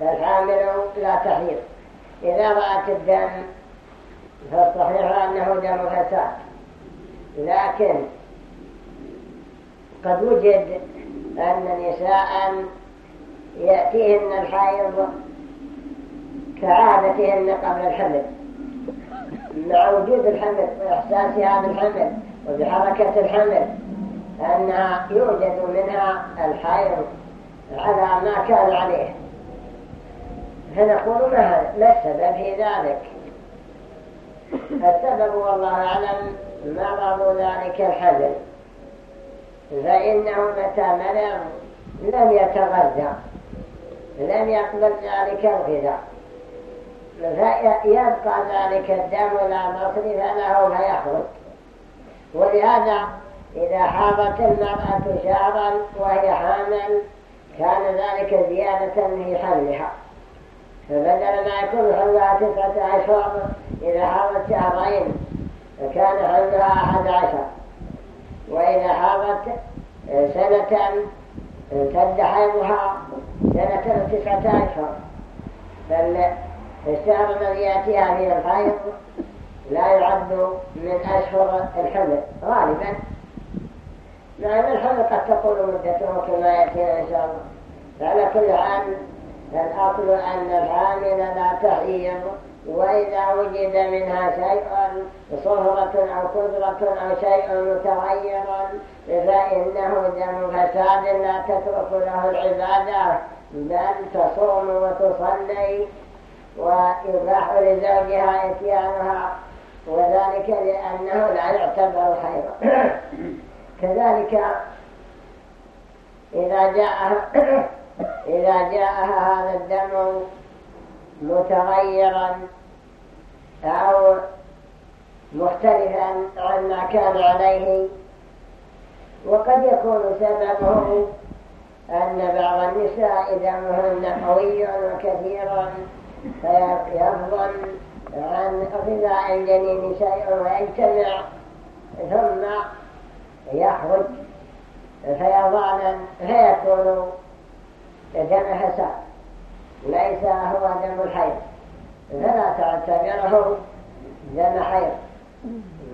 فالحامل لا تحيض. إذا رأت الدم فالصحيح أنه دم فساد لكن قد وجد أن نساء يأتيهن الحيض كعادتهن قبل الحمل مع وجود الحمل وإحساسها بالحمل وبحركة الحمل أنها يوجد منها الحيض على ما كان عليه. فنقول ما السبب في ذلك؟ السبب والله أعلم مرض ذلك الحمل فإنه متى مرض لم يتغذى لم يقبل ذلك الغذاء. فيبقى ذلك الدم لا مصرف له فيخرج ولهذا إذا حاضت المرأة شهرا وهي حامل كان ذلك زيادة في حملها. فبدل ما يكون حملها تسعة أشهر إذا حاضت شهرين فكان حملها أحد عشر. وإذا حاضت سنة امتد حيضها سنة تسعة أشهر فالشهر الذي يأتيها فيه الحيض لا يعد من أشهر الحمل غالبا. نعم الحمل قد تقول مدته كما يأتينا إن شاء الله. فعلى كل حال الأصل أن الحامل لا تحيض. وإذا وجد منها شيء صهرة أو قدرة أو شيء متغير فإنه دم فساد لا تترك له العبادة بل تصوم وتصلي ويباح لزوجها إتيانها وذلك لأنه لا يعتبر خيرا. كذلك إذا جاءها إذا جاءها هذا الدم متغيرا أو مختلفا عما كان عليه. وقد يكون سببه أن بعض النساء دمهن قوي وكثير فيفضل عن غذاء الجنين شيء ويجتمع ثم يخرج فيضانا فيكون دم حساب ليس هو دم الحيض. فلا تعتبره دم حيض.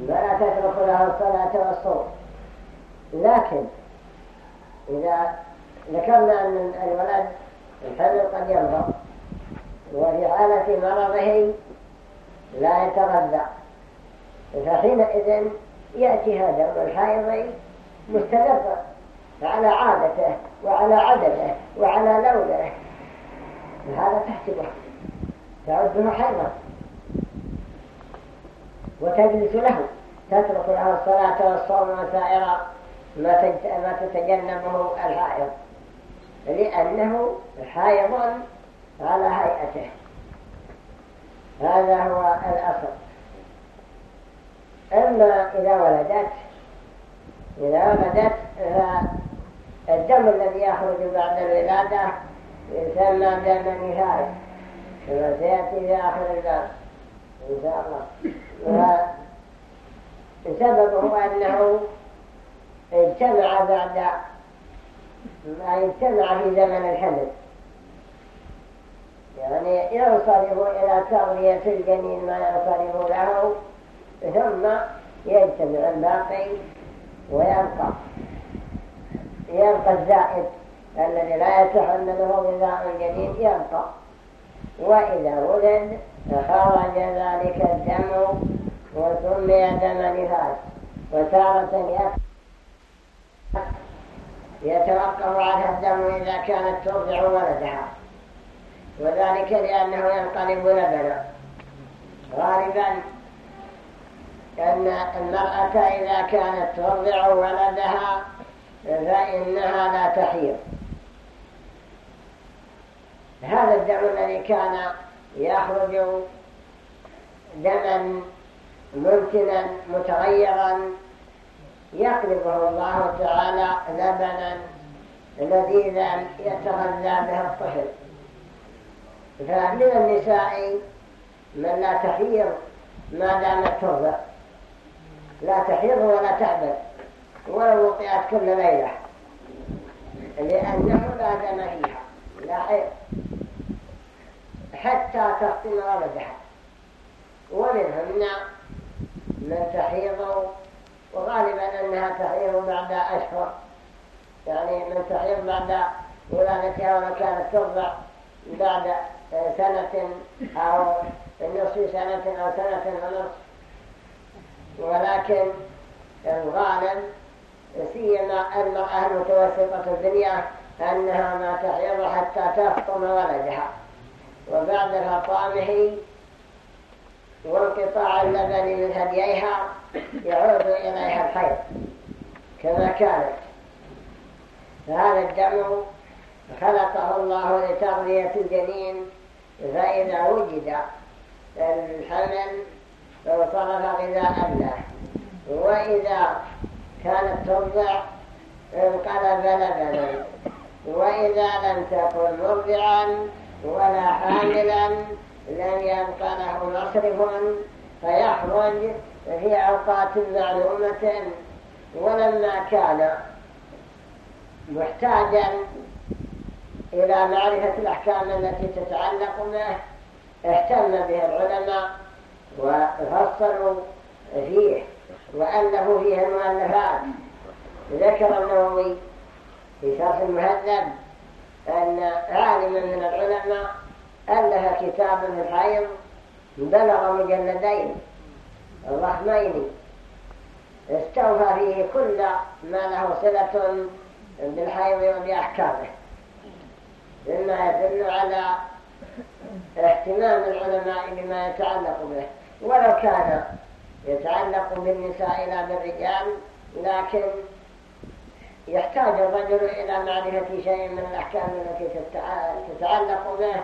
ولا تترك له الصلاة والصوم. لكن إذا ذكرنا أن الولد الحمل قد يمرض وفي حالة مرضه لا يتغذى فحينئذ يأتي هذا الحيض مستمرا على عادته وعلى عدده وعلى لونه. هذا تحسبه تعده حيضا وتجلس له. تترك له الصلاة والصوم وسائر ما تتجنبه الحائض لأنه حائض على هيئته. هذا هو الأصل. أما إذا ولدت إذا ولدت فالدم الذي يخرج بعد الولادة يسمى دم نهاية. كما سيأتي في آخر الباب إن شاء الله. سببه أنه اجتمع بعد ما اجتمع في زمن الحمل. يعني ينصرف إلى تغذية الجنين ما ينصرف له ثم يجتمع الباقي ويبقى يبقى الزائد. الذي لا يتحمله غذاء الجنين يبقى وإذا ولد خرج ذلك الدم وسمي دم نفاس وتارة يتوقف عنها الدم إذا كانت ترضع ولدها. وذلك لأنه ينقلب لبنا. غالبا أن المرأة إذا كانت ترضع ولدها فإنها لا تحيض. هذا الدم الذي كان يخرج دما ممكنا متغيرا يقلبه الله تعالى لبنا لذيذا يتغذى به الطفل. فمن النساء من لا تحيض ما دامت ترضع لا تحيض ولا تعبد. ولو وطئت كل ليلة. لأنه لا دم فيها. لا حيض. حتى تختم ولدها ومنهن من تحيض وغالبا أنها تحيض بعد أشهر. يعني من تحيض بعد ولادتها ولو كانت ترضع بعد سنة أو نصف سنة أو سنة ونصف. ولكن الغالب سيما المرأة المتوسطة الدنيا أنها ما تحيض حتى تفطم ولدها وبعد فطامه وانقطاع اللبن من هديها يعود إليها الحيض كما كانت. فهذا الدم خلقه الله لتغذية الجنين فإذا وجد الحمل فصرف غذاء له. وإذا كانت ترضع انقلب لبنا وإذا لم تكن مرضعا ولا حاملا لم يبقى له مصرف فيخرج في أوقات معلومة ولما كان محتاجا إلى معرفة الأحكام التي تتعلق به اهتم به العلماء وفصلوا فيه وألفوا فيه المؤلفات. ذكر النووي في شرح المهذب أن عالما من العلماء ألف كتابا في الحيض بلغ مجلدين ضخمين استوفى فيه كل ما له صلة بالحيض وبأحكامه. مما يدل على اهتمام العلماء بما يتعلق به. ولو كان يتعلق بالنساء لا بالرجال لكن يحتاج الرجل إلى معرفة شيء من الأحكام التي تتعلق به.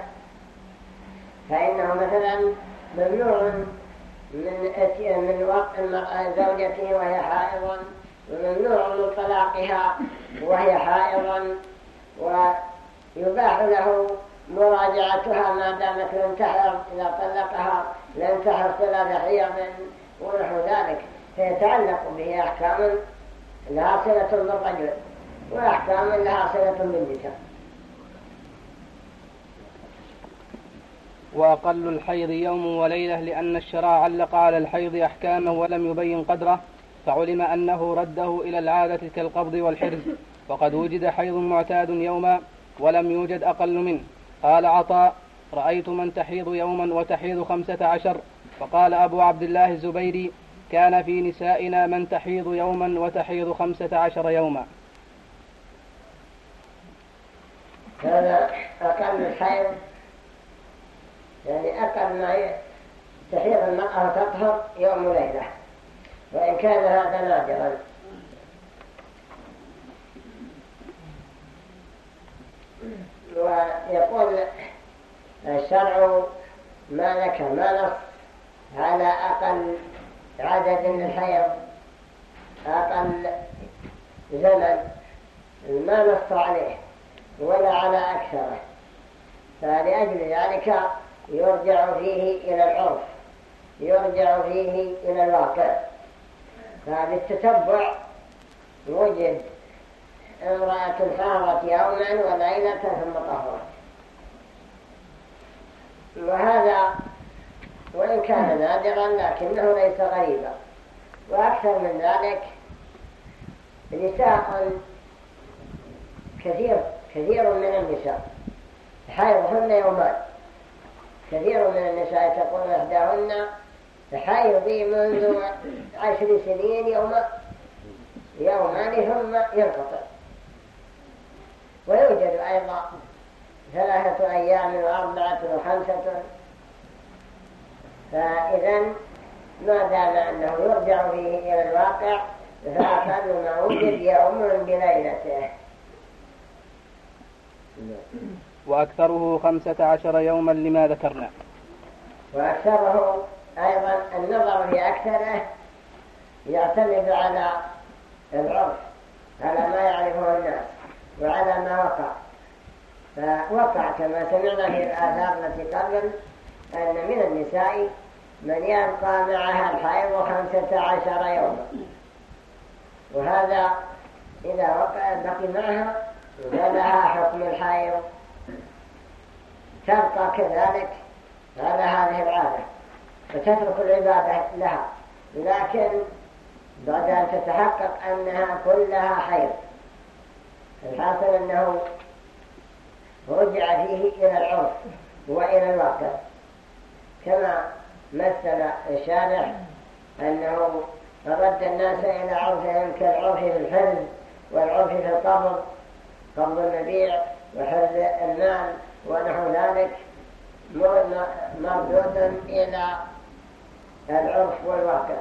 فإنه مثلا ممنوع من من وقت المرأة زوجته وهي حائضا وممنوع من طلاقها وهي حائضا ويباح له مراجعتها ما دامت لم تحر إذا طلقها لم تحر ثلاث حيض ونحو ذلك. فيتعلق به أحكام لها صلة بالرجل وأحكام لها صلة بالنساء وأقل الحيض يوم وليلة لأن الشرع علق على الحيض أحكامه ولم يبين قدره فعلم أنه رده إلى العادة كالقبض والحرز. وقد وجد حيض معتاد يوما ولم يوجد أقل منه. قال عطاء رأيت من تحيض يوما وتحيض خمسة عشر. فقال أبو عبد الله الزبيري كان في نسائنا من تحيض يوما وتحيض خمسة عشر يوما. هذا أقل الحيض يعني أقل ما تحيض المرأة تطهر يوم وليلة وإن كان هذا نادرا ويقول الشرع ما لك ما نص على أقل عدد الحيض أقل زمن ما نص عليه ولا على أكثره. فلأجل ذلك يرجع فيه إلى العرف يرجع فيه إلى الواقع. فبالتتبع وجد امرأة حارت يوما وليلة ثم طهرت. وهذا وإن كان نادرا لكنه ليس غريبا. وأكثر من ذلك نساء كثير كثير من النساء حيضهن يومان. كثير من النساء تقول إحداهن حيضي منذ عشر سنين يوما يومان ثم ينقطع ويوجد أيضا ثلاثة أيام وأربعة وخمسة فإذا ما دام أنه يرجع فيه إلى الواقع فأقل ما وجد يوم بليلته. وأكثره خمسة عشر يوما لما ذكرنا. وأكثره أيضا النظر في أكثره يعتمد على العرف على ما يعرفه الناس وعلى ما وقع. فوقع كما سمعنا في الآثار التي قبل أن من النساء من يبقى معها الحيض خمسة عشر يوما. وهذا إذا وقع بقي معها فلها حكم الحيض. تبقى كذلك على هذه العادة. فتترك العبادة لها. لكن بعد أن تتحقق أنها كلها حيض الحاصل أنه رجع فيه إلى العرف وإلى الواقع. كما مثل الشارع أنه رد الناس إلى عرفهم كالعرف في الحرز والعرف في القبض قبض المبيع وحرز المال ونحو ذلك مردود إلى العرف والواقع.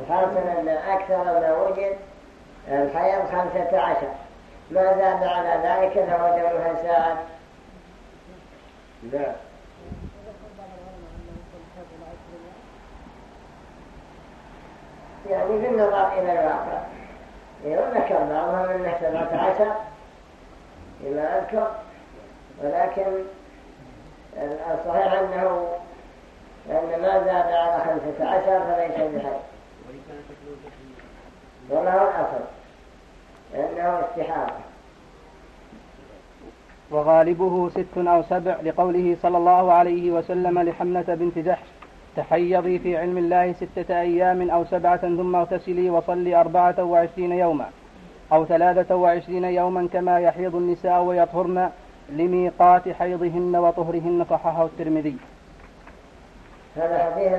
الحاصل أن أكثر ما وجد الحيض خمسة عشر. ما زاد على ذلك؟ فهو دم فساد نعم. يعني بالنظر إلى الواقع. وذكر بعضهم أنه سبعة عشر فيما أذكر. ولكن الصحيح أنه أن ما زاد على خمسة عشر فليس بحي وما هو الأصل؟ لأنه استحارة وغالبه ست أو سبع لقوله صلى الله عليه وسلم لحملة بنت جحش. تحيضي في علم الله ستة أيام أو سبعة ثم اغتسلي وصلي أربعة وعشرين يوما أو ثلاثة وعشرين يوما كما يحيض النساء ويطهرن لميقات حيضهن وطهرهن صححه الترمذي. هذا حديث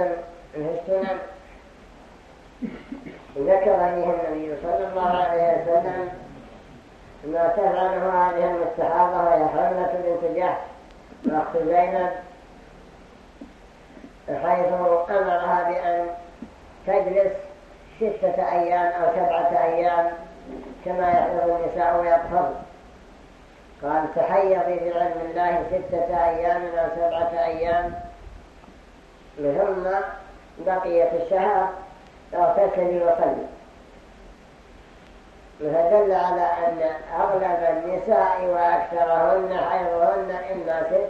في السنن. ذكر فيه النبي صلى الله عليه وسلم ما تفعله هذه المستحاضة وهي حملة بنت جحش وأخت زينب حيث أمرها بأن تجلس ستة أيام أو سبعة أيام كما يحضر النساء ويطهر قال تحيضي بعلم الله ستة أيام أو سبعة أيام ثم بقية الشهر اغتسلي وصلي. فدل على أن أغلب النساء وأكثرهن حيضهن إما ست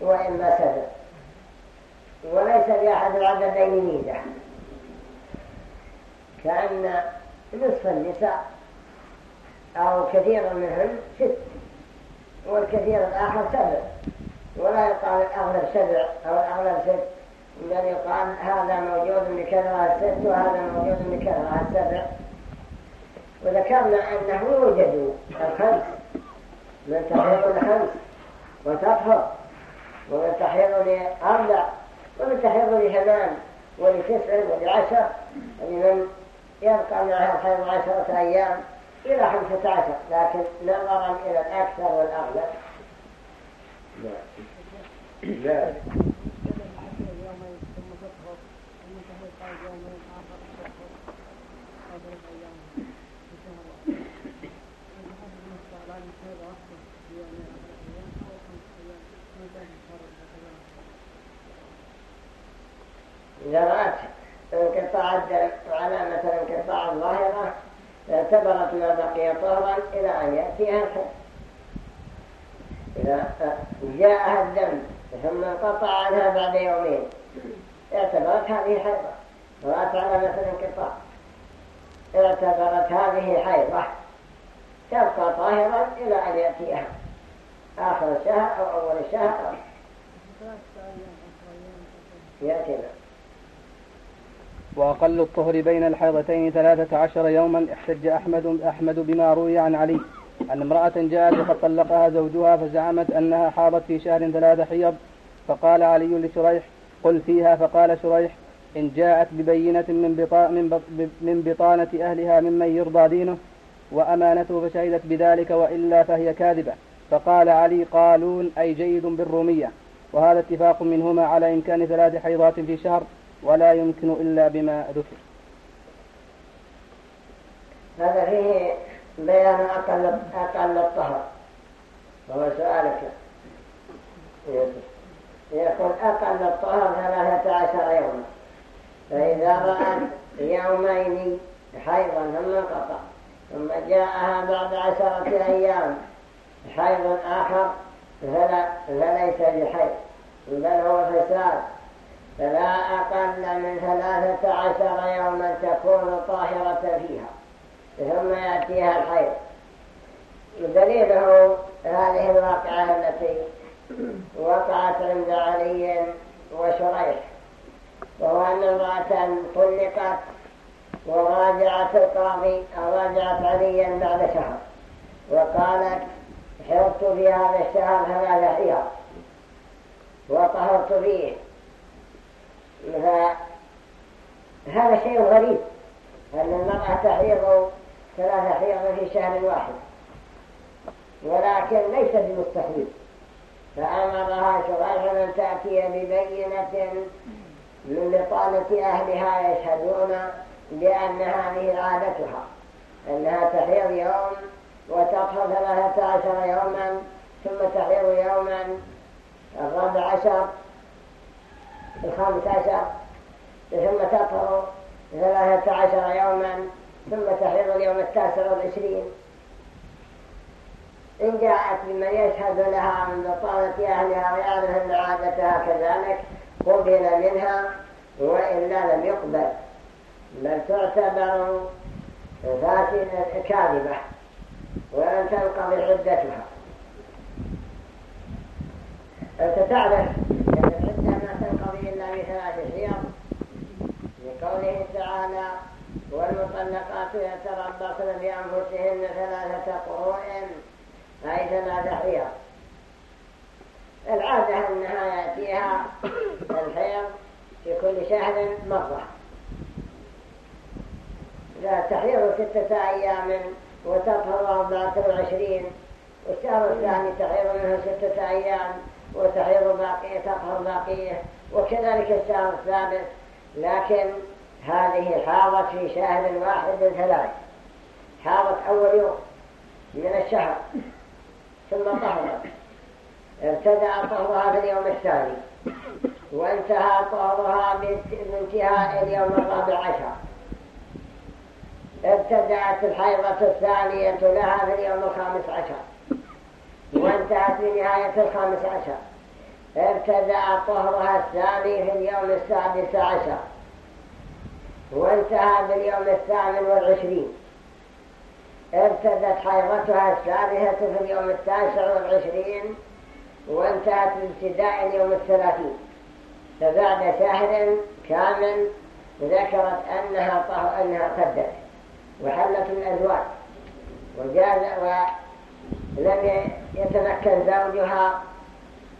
وإما سبع. وليس لأحد العددين ميزة. كأن نصف النساء أو كثير منهن ست والكثير الآخر سبع. ولا يقال الأغلب سبع أو الأغلب ست. بل يقال هذا موجود بكثرة الست وهذا موجود بكثرة السبع. وذكرنا أنه يوجد الخمس. من تحيض الخمس وتطهر. ومن تحيض لأربع ومن تحيض لثمان ولتسع ولعشر لمن يبقى معها الحيض عشرة أيام إلى خمسة عشر لكن نظرا إلى الأكثر والأغلب. رأت انقطاع الدم وعلامة الانقطاع الظاهرة اعتبرت ما بقي طهرا إلى أن يأتيها الحد إذا جاءها الدم ثم انقطع عنها بعد يومين اعتبرت هذه حيضة. رأت علامة الانقطاع اعتبرت هذه حيضة تبقى طاهرا إلى أن يأتيها. آخر الشهر أو أول الشهر. يأتينا. وأقل الطهر بين الحيضتين ثلاثة عشر يوما احتج أحمد, أحمد بما روي عن علي. أن امرأة جاءت وقد طلقها زوجها فزعمت أنها حاضت في شهر ثلاث حيض. فقال علي لشريح قل فيها فقال شريح إن جاءت ببينة من, بطا من بطانة أهلها ممن يرضى دينه وأمانته فشهدت بذلك وإلا فهي كاذبة. فقال علي قالون أي جيد بالرومية. وهذا اتفاق منهما على إمكان ثلاث حيضات في شهر. ولا يمكن إلا بما ذكر هذا فيه بيان أقل, أقل الطهر. وهو سؤالك. يقول أقل الطهر ثلاثة عشر يوما. فإذا رأت يومين حيضا ثم انقطع ثم جاءها بعد عشرة أيام حيض آخر فلا فليس بحيض بل هو فساد. فلا أقل من ثلاثة عشر يوما تكون طاهرة فيها. ثم يأتيها الحيض دليله هذه الواقعة التي وقعت عند علي وشريح. وهو أن امرأة طلقت وراجعت القاضي راجعت عليا بعد شهر. وقالت حرت في هذا الشهر ثلاث حيض وطهرت فيه. هذا شيء غريب أن المرأة تحيض ثلاث حيض في شهر واحد ولكن ليس بمستحيل. فأمرها شرائح أن تأتي ببينة من بطانة أهلها يشهدون بأن هذه عادتها أنها تحيض يوم وتطهر ثلاثة عشر يوما ثم تحيض يوما الرابع عشر. الخامس عشر ثم تطهر ثلاثة عشر يوما ثم تحيض اليوم التاسع والعشرين. إن جاءت بمن يشهد لها من بطالة أهلها ويعرف أن عادتها كذلك قبل منها وإلا لم يقبل. بل تعتبر فاسدة كاذبة ولن تنقضي عدتها أنت تعرف أن العدة ما تنقضي إلا بثلاث حيض لقوله تعالى والمطلقات يتربصن بأنفسهن ثلاثة قروء أي ثلاث حيض العادة أنها يأتيها الحيض في كل شهر مرة لا تحيض ستة أيام وتطهر أربعة وعشرين والشهر الثاني تحيض منه ستة أيام وتحيض باقية تطهر باقية وكذلك الشهر الثالث لكن هذه حاضت في شهر واحد ثلاث حاضت أول يوم من الشهر. ثم طهرت. ابتدأ طهرها في اليوم الثاني. وانتهى طهرها بانتهاء اليوم الرابع عشر. ابتدأت الحيضة الثانية لها في اليوم الخامس عشر. وانتهت بنهاية الخامس عشر. ابتدأ طهرها الثاني في اليوم السادس عشر. وانتهى باليوم الثامن والعشرين. ابتدت حيضتها الثالثة في اليوم التاسع والعشرين وانتهت بابتداء اليوم الثلاثين. فبعد شهر كامل ذكرت أنها, طهر أنها قدت وحلت الأزواج وجاز ولم يتمكن زوجها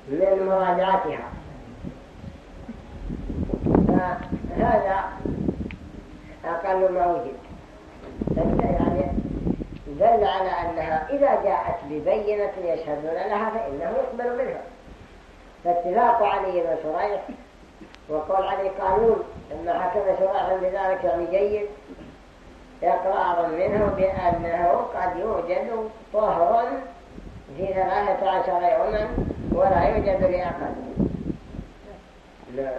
من مراجعتها فهذا أقل ما وجد يعني دل على أنها إذا جاءت ببينة يشهدون لها فإنه يقبل منها. فاتفاق علي بن شريح وقول علي قانون لما حكم شريح بذلك يعني جيد إقرار منه بأنه قد يوجد طهر في ثلاثة عشر يوما ولا يوجد لأقل لا.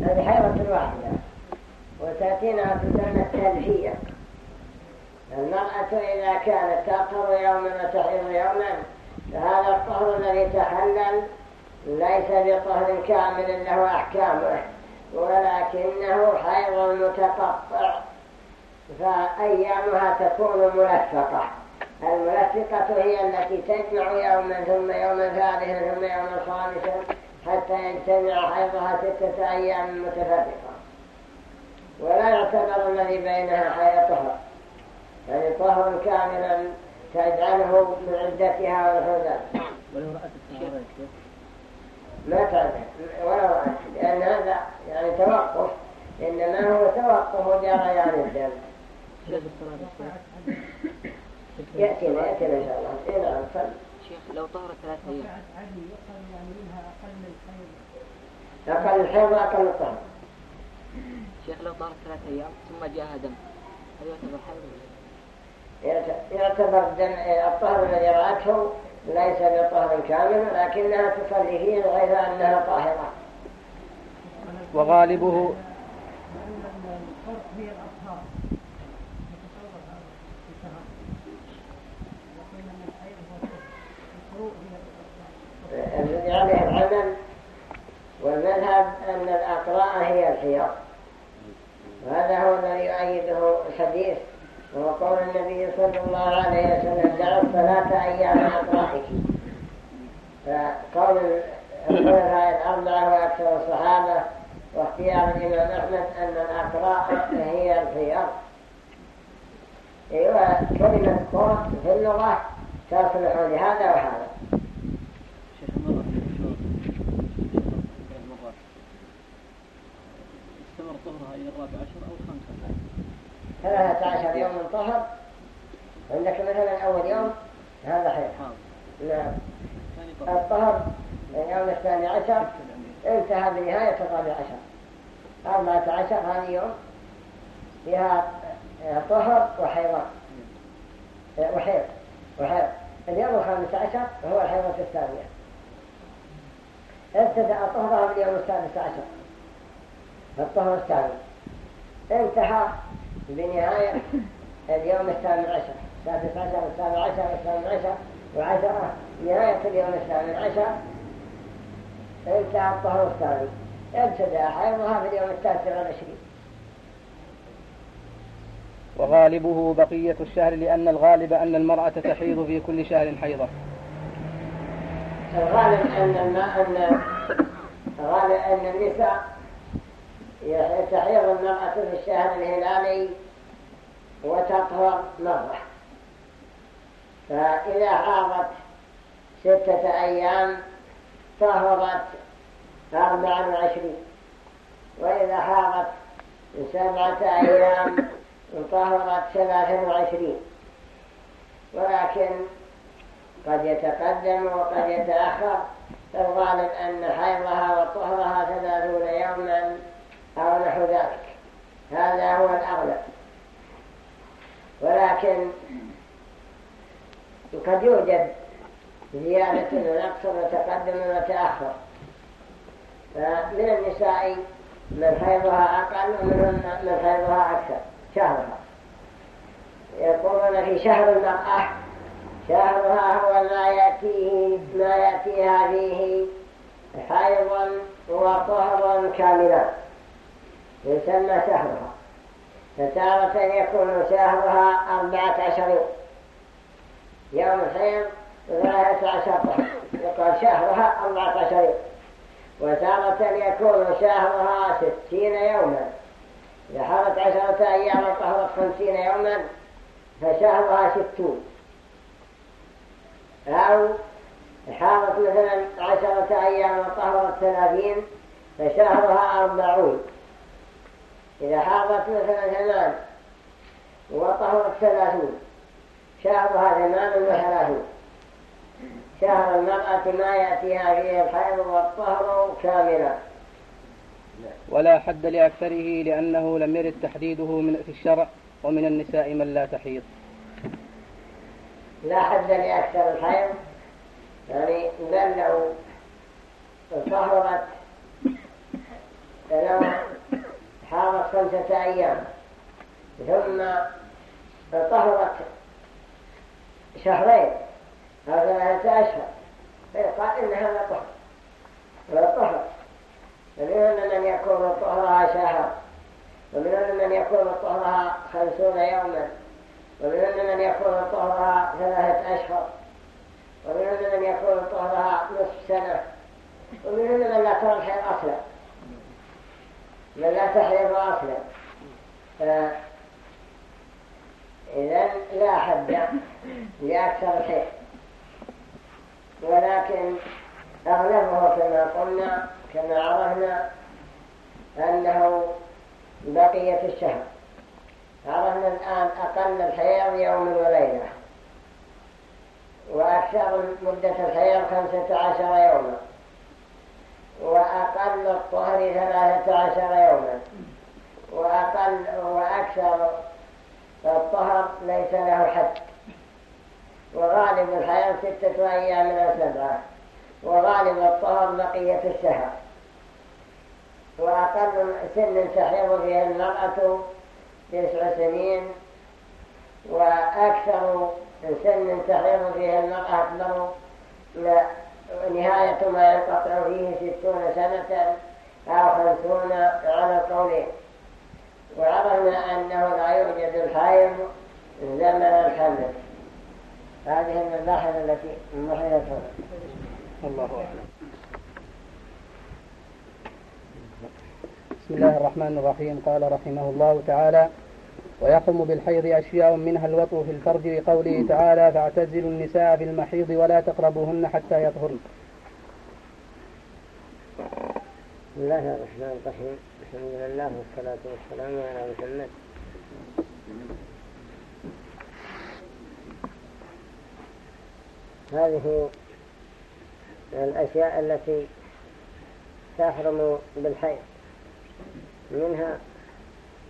هذه حيرة واحدة. وتأتينا في السنة التلفية. المرأة إذا كانت تطهر يوما وتحيض يوما فهذا الطهر الذي تحلل ليس بطهر كامل له أحكامه ولكنه حيض متقطع فأيامها تكون ملفقة. الملفقة هي التي تجمع يوما ثم يوما ثالثا ثم يوما خامسا حتى يجتمع حيضها ستة أيام متفرقة. ولا يعتبر الذي بينها حيض طهر يعني طهر كاملا تجعله من عدتها والحدث ولو رأت ما تعرف. ولو رأت. لأن هذا يعني توقف. إنما هو توقف جريان الدم. يأتينا يأتينا إن شاء الله. إيه نعم شيخ لو طهرت ثلاثة أيام. أقل الحيض وأقل الطهر. شيخ لو طهرت ثلاثة أيام ثم جاءها دم هل يعتبر حيض؟ يعتبر الطهر الذي رأته ليس بطهر كامل لكنها تصلي فيه غير أنها طاهرة. وغالبه عليه العمل والمذهب أن الأقراء هي الحيض وهذا هو الذي يؤيده الحديث. وهو قول النبي صلى الله عليه وسلم دعوا الصلاة أيام أقرائك فقول الخلفاء الأربعة وأكثر الصحابة واختيار الإمام أحمد أن الأقراء هي الخيار. أيوة كلمة قرط في اللغة تصلح لهذا وهذا. استمر طهرها إلى الرابع عشر. أو الخامس ثلاثة عشر يوم طهر. عندك مثلا أول يوم هذا نعم الطهر اليوم الثاني عشر انتهى بنهاية الرابع عشر. أربعة عشر هذه يوم فيها طهر وحيضان. وحيض وحيض. اليوم الخامس عشر هو الحيضة الثانية. ابتدأ طهره اليوم السادس عشر. الطهر الثاني. انتهى بنهاية اليوم الثامن عشر السادس عشر السابع عشر الثامن عشر وعشرة نهاية اليوم الثامن عشر. إنتهى الطهر الثاني. ابتدأ حيضها في اليوم التاسع والعشرين. وغالبه بقية الشهر لأن الغالب أن المرأة تحيض في كل شهر حيضة الغالب أن أن الغالب أن النساء تحيض المرأة في الشهر الهلالي وتطهر مرة. فإذا حاضت ستة أيام طهرت أربعا وعشرين. وإذا حاضت سبعة أيام طهرت ثلاثا وعشرين. ولكن قد يتقدم وقد يتأخر الغالب أن حيضها وطهرها ثلاثون يوما أو نحو ذلك. هذا هو الأغلب. ولكن قد يوجد زيادة ونقص وتقدم وتأخر. فمن النساء من حيضها أقل ومنهم من حيضها أكثر شهرها. يقولون في شهر المرأة شهرها هو ما يأتيه ما يأتيها فيه حيضا وطهرا كاملا يسمى شهرها فتارة يكون شهرها أربعة عشر يوم. الحيض ثلاثة عشر يقول شهرها أربعة عشر وتارة يكون شهرها ستين يوما. حضت عشرة أيام طهرت خمسين يوما فشهرها ستون. أو حاضت مثلا عشرة أيام وطهرت ثلاثين فشهرها أربعون. إذا حاضت مثلا ثمان وطهرت ثلاثون شهرها ثمان وثلاثون. شهر المرأة ما يأتيها فيه الحيض والطهر كاملا. ولا حد لأكثره لأنه لم يرد تحديده من في الشرع ومن النساء من لا تحيض. لا حد لأكثر الحيض يعني بل لو طهرت لو حارت خمسة أيام. ثم طهرت شهرين. أو ثلاثة أشهر. فيقال إن هذا طهر. ولا طهر. فمنهم من يكون طهرها شهر ومنهم من يكون طهرها خمسون يوما. ومنهم من يكون طهرها ثلاثة أشهر. ومنهم من يكون طهرها نصف سنة. ومنهم من لا ترى الحيض أصلا. لا تحيض أصلا إذن لا حد لأكثر الحيض ولكن أغلبه كما قلنا كما عرفنا أنه بقية الشهر. عرفنا الآن أقل الحيض يوم وليلة. وأكثر مدة الحيض خمسة عشر يوما. وأقل الطهر ثلاثة عشر يوما. وأقل وأكثر الطهر ليس له حد. وغالب الحياة ستة أيام من سبعة. وغالب الطهر بقية الشهر. وأقل سن تحيض فيها المرأة تسع سنين. وأكثر سن تحيض فيها المرأة أكبر نهاية ما ينقطع فيه ستون سنة أو خمسون على القولين وعرفنا أنه لا يوجد الحيض زمن الحمل. هذه المباحث التي محيط الله أعلم. بسم الله الرحمن الرحيم. قال رحمه الله تعالى ويحرم بالحيض أشياء منها الوطء في الفرج لقوله تعالى فاعتزلوا النساء في المحيض ولا تقربوهن حتى يطهرن. بسم الله الرحمن الرحيم. الحمد لله والصلاة والسلام على محمد. هذه الأشياء التي تحرم بالحيض. منها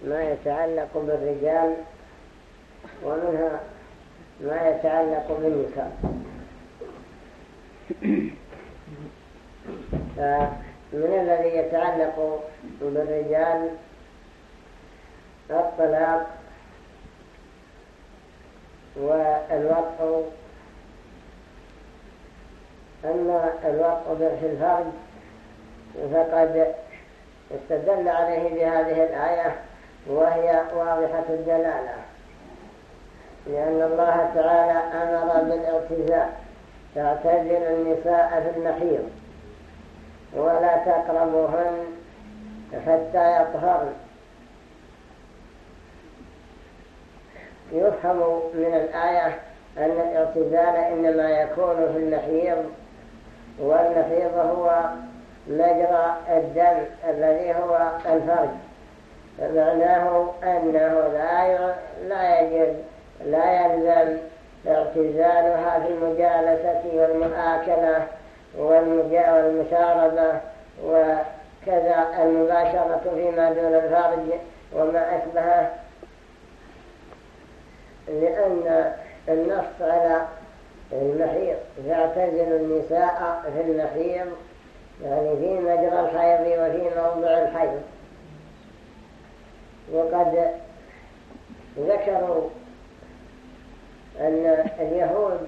ما يتعلق بالرجال ومنها ما يتعلق بالنساء. من الذي يتعلق بالرجال الطلاق والوقع أما الوقع في الفرج فقد استدل عليه بهذه الآية وهي واضحة الدلالة لأن الله تعالى أمر بالاعتزاء تعتزل النساء في المحيض ولا تقربوهن حتى يطهرن. يفهم من الآية أن الاعتزال إنما يكون في المحيض والمحيض هو مجرى الدم الذي هو الفرج. معناه أنه لا لا يجب لا يلزم اعتزالها في المجالسة والمآكلة والمشاربة وكذا المباشرة فيما دون الفرج وما أشبهه لأن النص على المحيض فاعتزل النساء في المحيض يعني في مجرى الحيض وفي موضع الحيض. وقد ذكروا أن اليهود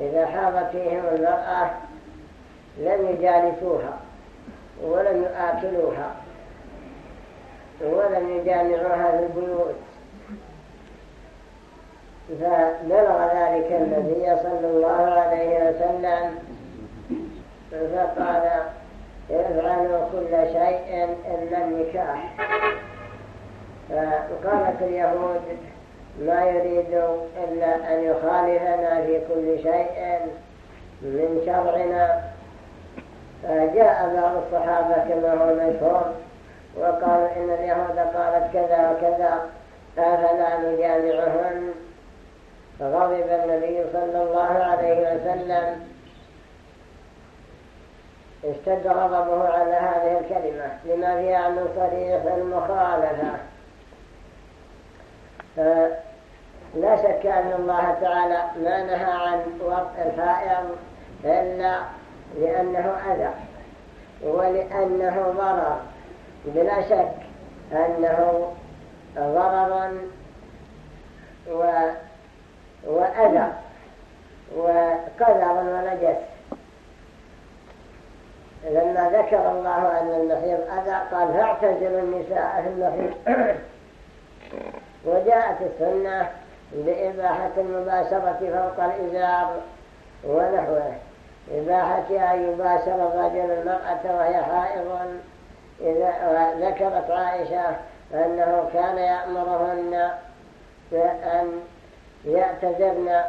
إذا حاضت فيهم المرأة لم يجالسوها ولم يآكلوها ولم يجامعوها في البيوت. فبلغ ذلك النبي صلى الله عليه وسلم فقال افعلوا كل شيء إلا النكاح فقالت اليهود ما يريد إلا أن يخالفنا في كل شيء من شرعنا. فجاء بعض الصحابة كما هو مشهور وقالوا إن اليهود قالت كذا وكذا أفلا نجامعهن فغضب النبي صلى الله عليه وسلم. اشتد غضبه على هذه الكلمة لما فيها من صريح المخالفة. لا شك أن الله تعالى ما نهى عن وقت الحائض إلا لأنه أذى ولأنه ضرر. بلا شك أنه ضرر و وأذى وقدر ونجس. لما ذكر الله أن المحيض أذى قال فاعتزلوا النساء في المحيض. وجاءت السنة بإباحة المباشرة فوق الإزار ونحوه. إباحة أن يباشر الرجل المرأة وهي حائض. إذا ذكرت عائشة أنه كان يأمرهن أن يعتذرن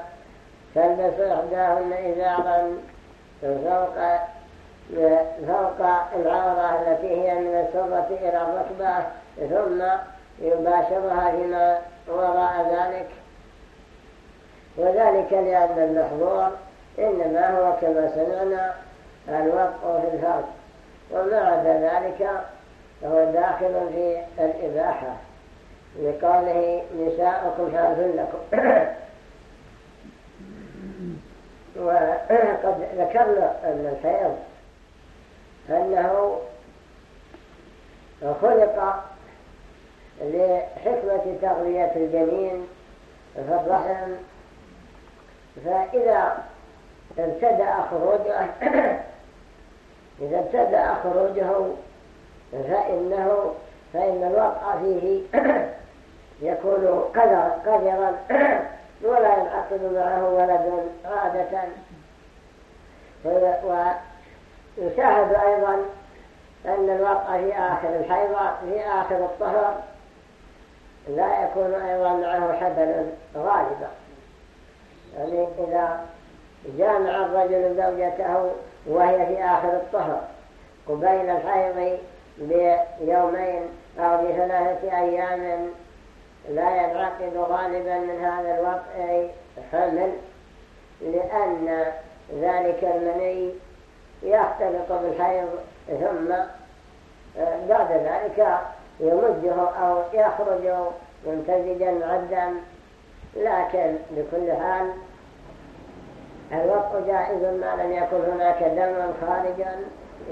تلبس إحداهن إزارا فوق فوق العورة التي هي من السرة إلى الركبة ثم يباشرها فيما وراء ذلك. وذلك لأن المحظور إنما هو كما سمعنا الوقع في الفرد وما عدا ذلك فهو داخل في الإباحة لقوله نساؤكم حرث لكم. وقد ذكرنا أن الحيض أنه خلق لحكمة تغذية الجنين في الرحم. فإذا ابتدأ خروجه إذا ابتدأ خروجه فإنه فإن الوقع فيه يكون قدرا ولا ينعقد معه ولد عادة. ويشاهد أيضا أن الوقع في آخر الحيضة في آخر الطهر. لا يكون أيضا معه حبل غالبا. يعني إذا جامع الرجل زوجته وهي في آخر الطهر قبيل الحيض بيومين أو بثلاثة أيام لا ينعقد غالبا من هذا الوقع حمل لأن ذلك المني يختلط بالحيض ثم بعد ذلك يمده أو يخرج ممتزجا الدم لكن بكل حال الوقت جائز ما لم يكن هناك دم خارجا.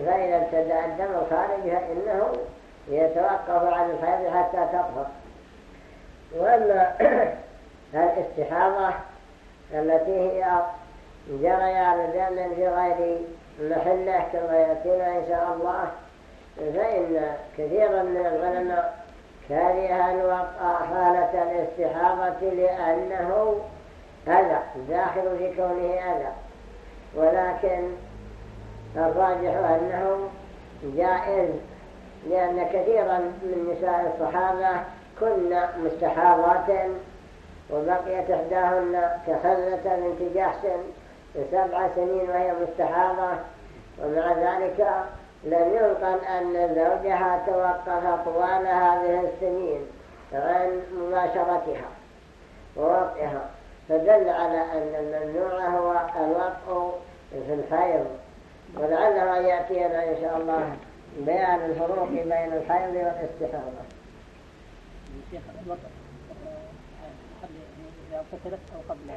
فإذا ابتدأ الدم الخارج فإنه يتوقف عن الحيض حتى تطهر. وأما الاستحاضة التي هي جريان دم في غير محله كما يأتينا إن شاء الله فإن كثيرا من العلماء كره الوقع حالة الاستحاضة لأنه أذى داخل في كونه أذى. ولكن الراجح أنه جائز لأن كثيرا من نساء الصحابة كن مستحاضات وبقيت إحداهن كخلة بنت جحش سبع سنين وهي مستحاضة ومع ذلك لم ينقل أن زوجها توقف طوال هذه السنين عن مباشرتها ووطئها فدل على أن الممنوع هو الوطء في الحيض ولعله يأتينا إن شاء الله بيان الفروق بين الحيض والاستحاضة شيخ إذا فترت أو قبل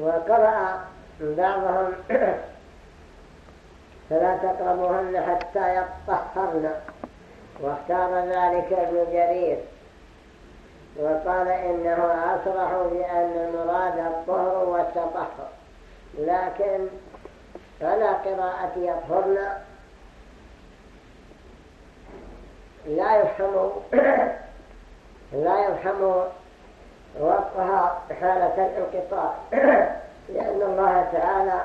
وقرأ بعضهم فلا تقربوهن حتى يطهرن. واختار ذلك ابن جرير. وقال إنه أصرح بأن المراد الطهر والتطهر. لكن على قراءة يطهرن. لا يفهم لا يفهم وقها حالة الانقطاع. لأن الله تعالى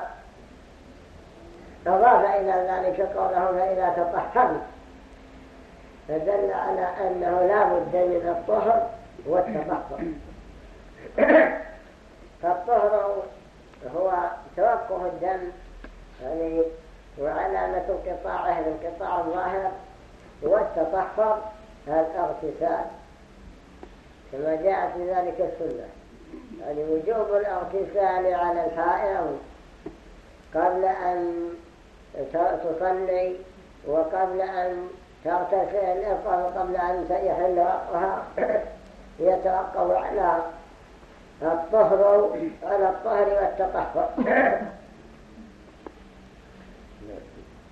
أضاف إلى ذلك قوله فإذا تطهرن فدل على أنه لا بد من الطهر والتطهر فالطهر هو توقف الدم يعني وعلامة انقطاعه الانقطاع الظاهر والتطهر الاغتسال كما جاء في ذلك السنة. يعني وجوب الاغتسال على الحائض قبل أن تصلي وقبل أن تغتسل قبل أن يحل وقتها يتوقف على الطهر على الطهر والتطهر.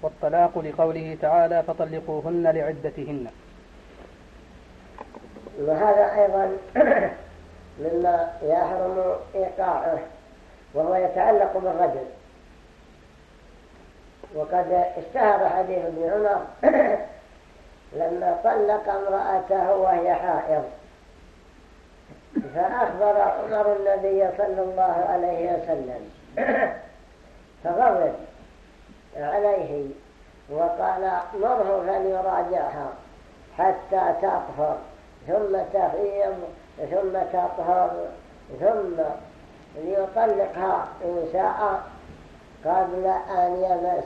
والطلاق لقوله تعالى فطلقوهن لعدتهن. وهذا أيضا مما يحرم إيقاعه وهو يتعلق بالرجل. وقد اشتهر حديث ابن عمر لما طلق امرأته وهي حائض. فأخبر عمر النبي صلى الله عليه وسلم. فغضب عليه وقال مره فليراجعها حتى تطهر ثم تحيض ثم تطهر ثم ليطلقها إن شاء قبل أن يمس.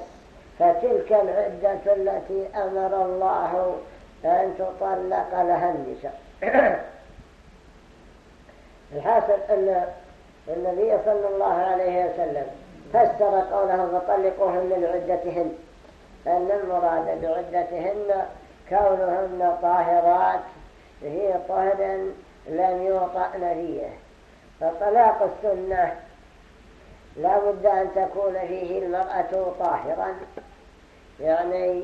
فتلك العدة التي أمر الله أن تطلق لها النساء. الحاصل أن النبي صلى الله عليه وسلم فسر قوله فطلقوهن لعدتهن. أن المراد بعدتهن كونهن طاهرات في طهر لم يوطأن فيه فطلاق السنة لا بد أن تكون فيه المرأة طاهرا يعني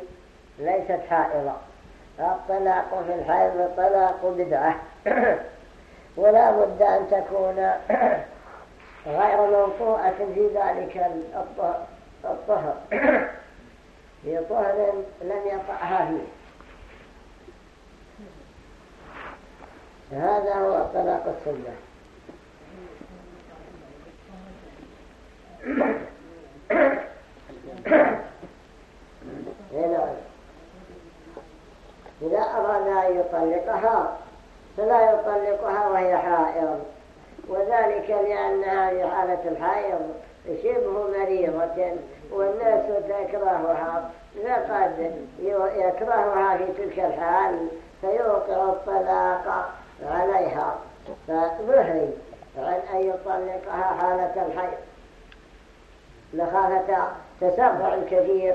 ليست حائضة الطلاق في الحيض طلاق بدعة. ولا بد أن تكون غير موطوءة في ذلك الطهر. في طهر لم يطعها فيه. هذا هو طلاق السنة. إذا أراد أن يطلقها فلا يطلقها وهي حائض. وذلك لأنها في حالة الحائض شبه مريضة والناس تكرهها. فقد يكرهها في تلك الحال فيوقع الطلاق. عليها. فنهي عن أن يطلقها حالة الحيض. مخافة تسرع الكثير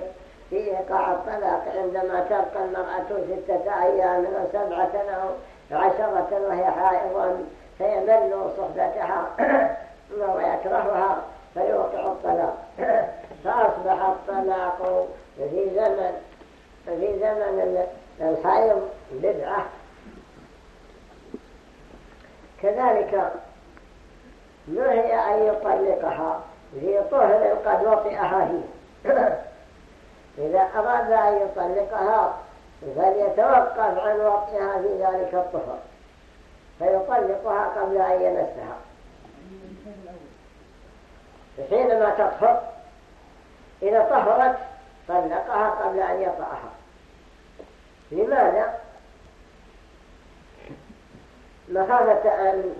في إيقاع الطلاق عندما تبقى المرأة ستة أيام أو سبعة أو عشرة وهي حائض فيمل صحبتها ويكرهها فيوقع الطلاق. فأصبح الطلاق في زمن في زمن الحيض بدعة. كذلك نهي أن يطلقها في طهر قد وطئها فيه إذا أراد أن يطلقها فليتوقف عن وطئها في ذلك الطهر فيطلقها قبل أن يمسها حينما تطهر إذا طهرت طلقها قبل أن يطأها. لماذا؟ مخافة أن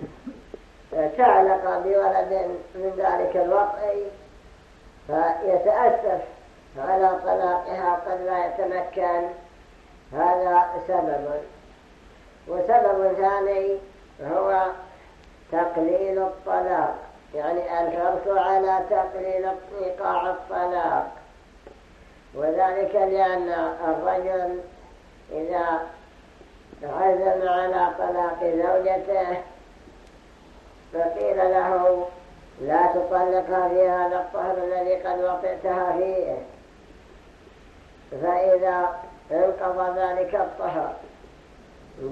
تعلق بولد من ذلك الوطء فيتأسف على طلاقها قد لا يتمكن. هذا سبب. وسبب ثاني هو تقليل الطلاق. يعني الحرص على تقليل إيقاع الطلاق. وذلك لأن الرجل إذا عزم على طلاق زوجته. فقيل له لا تطلقها في هذا الطهر الذي قد وطئتها فيه. فإذا انقضى ذلك الطهر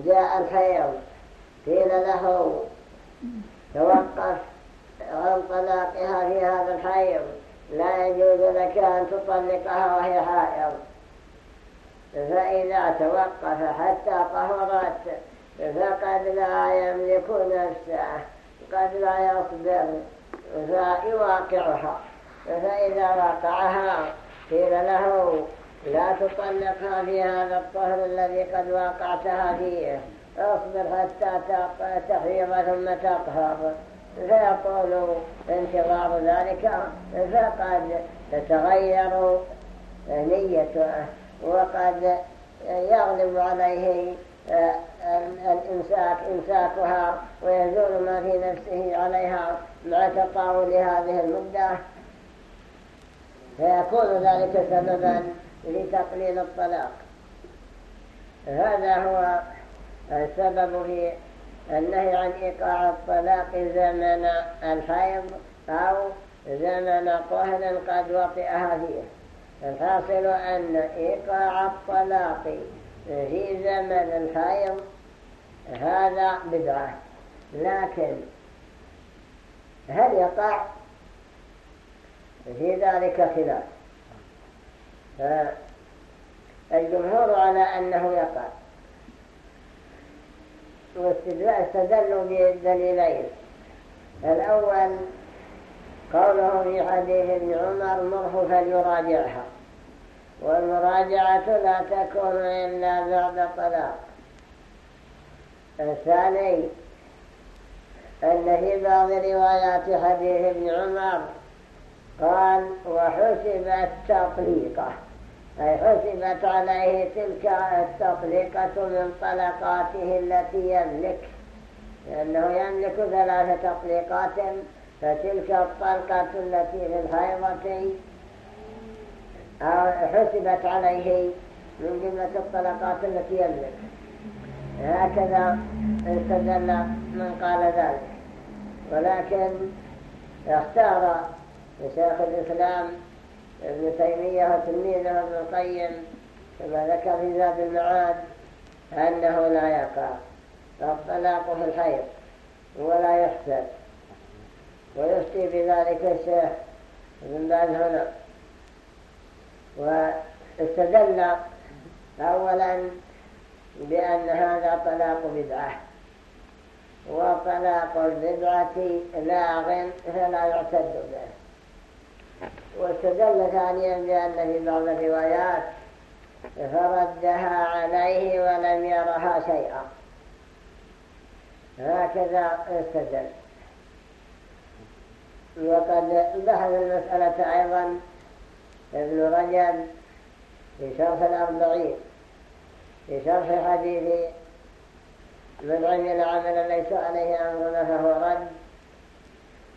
جاء الحيض قيل له توقف عن طلاقها في هذا الحيض لا يجوز لك أن تطلقها وهي حائض. فإذا توقف حتى طهرت فقد لا يملك نفسه قد لا يصبر فيواقعها. فإذا واقعها قيل له لا تطلقها في هذا الطهر الذي قد واقعتها فيه. اصبر حتى تحيض ثم تطهر فيطول انتظار ذلك فقد تتغير نيته. وقد يغلب عليه آه، الإمساك إمساكها ويزول ما في نفسه عليها مع تطاول هذه المدة. فيكون ذلك سببا لتقليل الطلاق. هذا هو السبب في النهي عن إيقاع الطلاق زمن الحيض أو زمن طهر قد وطئها فيه. الحاصل أن إيقاع الطلاق في زمن الحيض هذا بدعة. لكن هل يقع؟ في ذلك خلاف. الجمهور على أنه يقع. واستدلوا بدليلين. الأول قوله في حديث ابن عمر مره فليراجعها. والمراجعة لا تكون إلا بعد طلاق. الثاني أن في بعض روايات حديث ابن عمر قال وحسبت تطليقه. أي حسبت عليه تلك التطليقة من طلقاته التي يملك لأنه يملك ثلاث تطليقات فتلك الطلقة التي في الحيضة حسبت عليه من جملة الطلقات التي يملك. هكذا استدل من قال ذلك. ولكن اختار شيخ الإسلام ابن تيمية وتلميذه ابن القيم كما ذكر في زاد المعاد أنه لا يقع. الطلاق في الحيض ولا يحسب ويفتي بذلك الشيخ ابن باز هنا. واستدل أولا بأن هذا طلاق بدعة. وطلاق البدعة لاغ فلا يعتد به. واستدل ثانيا بأن في بعض الروايات فردها عليه ولم يرها شيئا. هكذا استدل. وقد بحث المسألة أيضا ابن رجب في شرح الأربعين في شرح حديث من عمل عملا ليس عليه أمرنا فهو رد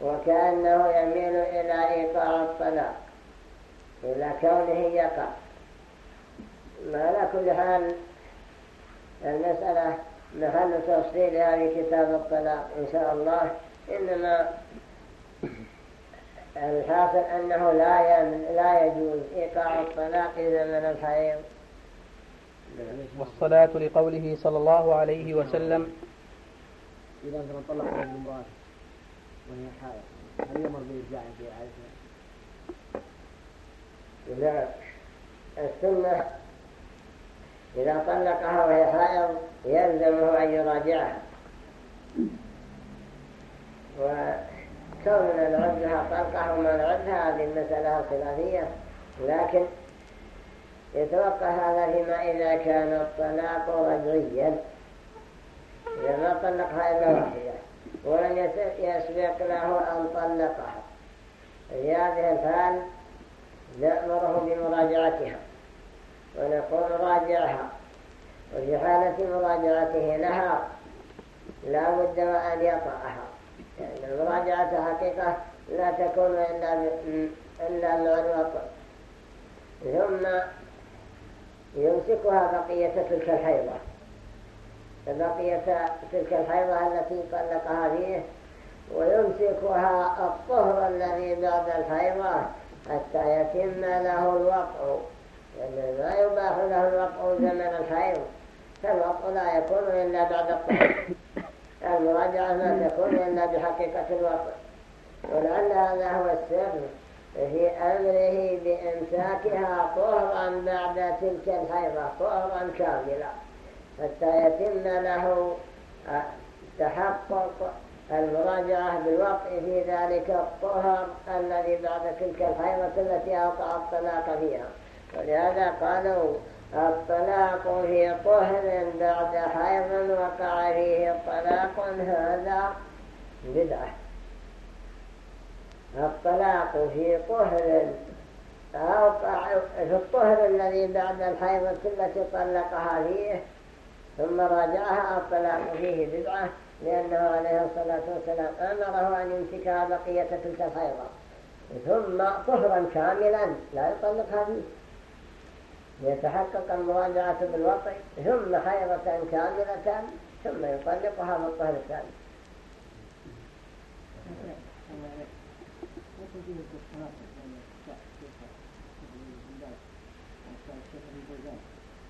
وكأنه يميل إلى إيقاع الطلاق إلى كونه يقع. على كل حال المسألة محل تفصيلها في كتاب الطلاق إن شاء الله إنما الحاصل أنه لا لا يجوز إيقاع الطلاق زمن الحيض. والصلاة لقوله صلى الله عليه وسلم. إذا مثلا طلق رجل امرأته وهي حائض هل يمر بإرجاع في عائشة؟ لا. السنة إذا طلقها وهي حائض يلزمه أن يراجعها. وكوننا نعدها طلقة وما نعدها هذه المسألة خلافية. لكن يتوقع هذا فيما إذا كان الطلاق رجعيا إذا ما طلقها إلا واحدة ولم يسبق له أن طلقها. في هذه الحال نأمره بمراجعتها. ونقول راجعها. وفي حالة مراجعته لها لا بد وأن يطأها. المراجعة حقيقة لا تكون إلا, إلا الوطن ثم يمسكها بقية تلك الحيضة بقية تلك الحيضة التي طلقها فيه ويمسكها الطهر الذي بعد الحيضة حتى يتم له الوقع لأنه لا يباح له الوقع زمن الحيض فالوقع لا يكون إلا بعد الطهر. المراجعة ما تكون إلا بحقيقة الوقع ولعل هذا هو السر. في أمره بإمساكها طهرا بعد تلك الحيضة طهرا كاملا حتى يتم له تحقق المراجعة بالوقع في ذلك الطهر الذي بعد تلك الحيضة التي أوقع الطلاق فيها. ولهذا قالوا الطلاق في طهر بعد حيض وقع فيه طلاق هذا بدعة. الطلاق في طهر في الطهر الذي بعد الحيضة التي طلقها فيه ثم راجعها الطلاق فيه بدعة لأنه عليه الصلاة والسلام أمره أن يمسكها بقية تلك الحيضة. ثم طهرا كاملا لا يطلقها فيه. ليتحقق المراجعة بالوطي ثم حيضة كاملة ثم يطلقها بالطهر الثاني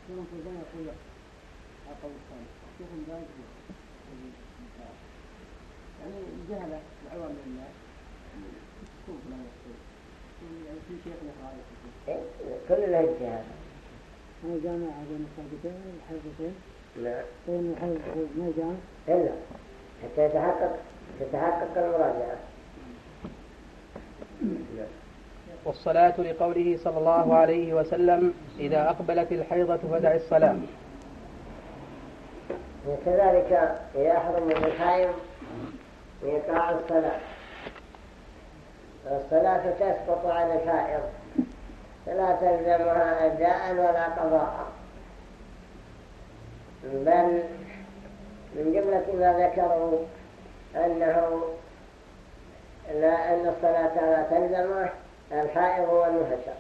يقول القول الثاني. يعني جهلة العوام من الناس كيف لا يعني في شيخ له كل له الجهالة ما جامع بين الصادقين والحيضتين لا. بين الحيض ما جامع إلا. حتى يتحقق تتحقق المراجعة. والصلاة لقوله صلى الله عليه وسلم إذا أقبلت الحيضة فدع الصلاة. وكذلك يحرم الحيض إيقاع الصلاة. الصلاة تسقط عن الحائض. فلا تلزمها أداء ولا قضاء. بل من جملة ما ذكروا أنه لا أن الصلاة لا تلزمه الحائض والنفسة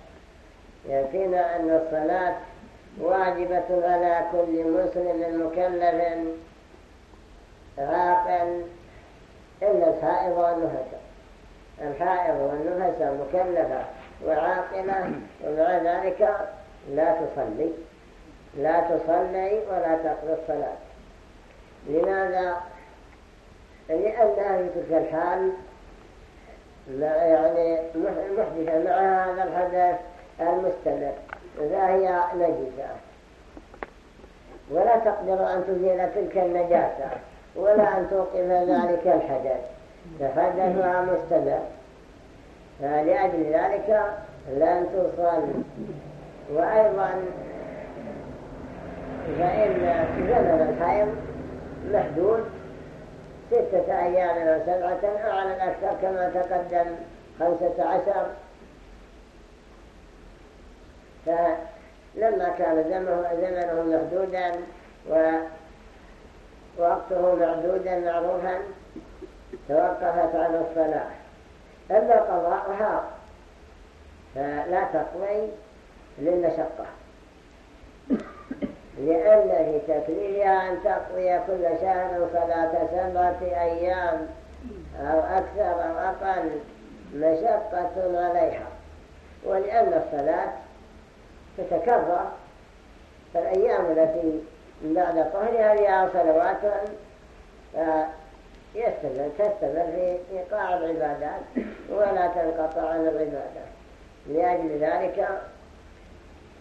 يكفينا أن الصلاة واجبة على كل مسلم مكلف عاقل إلا الحائض والنفسة الحائض والنفسة مكلفة وعاقلة ومع ذلك لا تصلي. لا تصلي ولا تقضي الصلاة. لماذا؟ لأنها في تلك الحال يعني محدثة مع هذا الحدث المستمر فهي نجسة. ولا تقدر أن تزيل تلك النجاسة ولا أن توقف ذلك الحدث. فحدثها مستمر. فلأجل ذلك لن تصل وأيضا فإن زمن الحيض محدود ستة أيام أو سبعة أو على الأكثر كما تقدم خمسة عشر. فلما كان زمنه محدودا ووقته معدودا معروفا توقفت عن الصلاة. أما قضاءها فلا تقضي للمشقة لأن في تكليفها أن تقضي كل شهر صلاة سبعة أيام أو أكثر أو أقل مشقة عليها. ولأن الصلاة تتكرر فالأيام التي بعد طهرها لها صلوات يستمر تستمر في إيقاع العبادات ولا تنقطع عن العبادة لأجل ذلك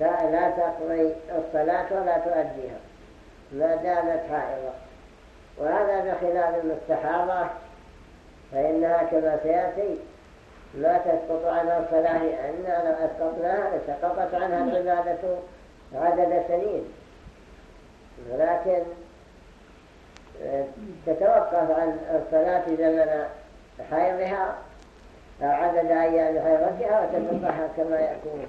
لا تقضي الصلاة ولا تؤديها. ما دامت حائضة. وهذا بخلاف المستحاضة فإنها كما سيأتي لا تسقط عنها الصلاة لأنها لو أسقطناها لسقطت عنها العبادة عدد سنين. ولكن تتوقف عن الصلاة زمن حيضها أو عدد أيام حيضتها وتتبعها كما يكون.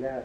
نعم.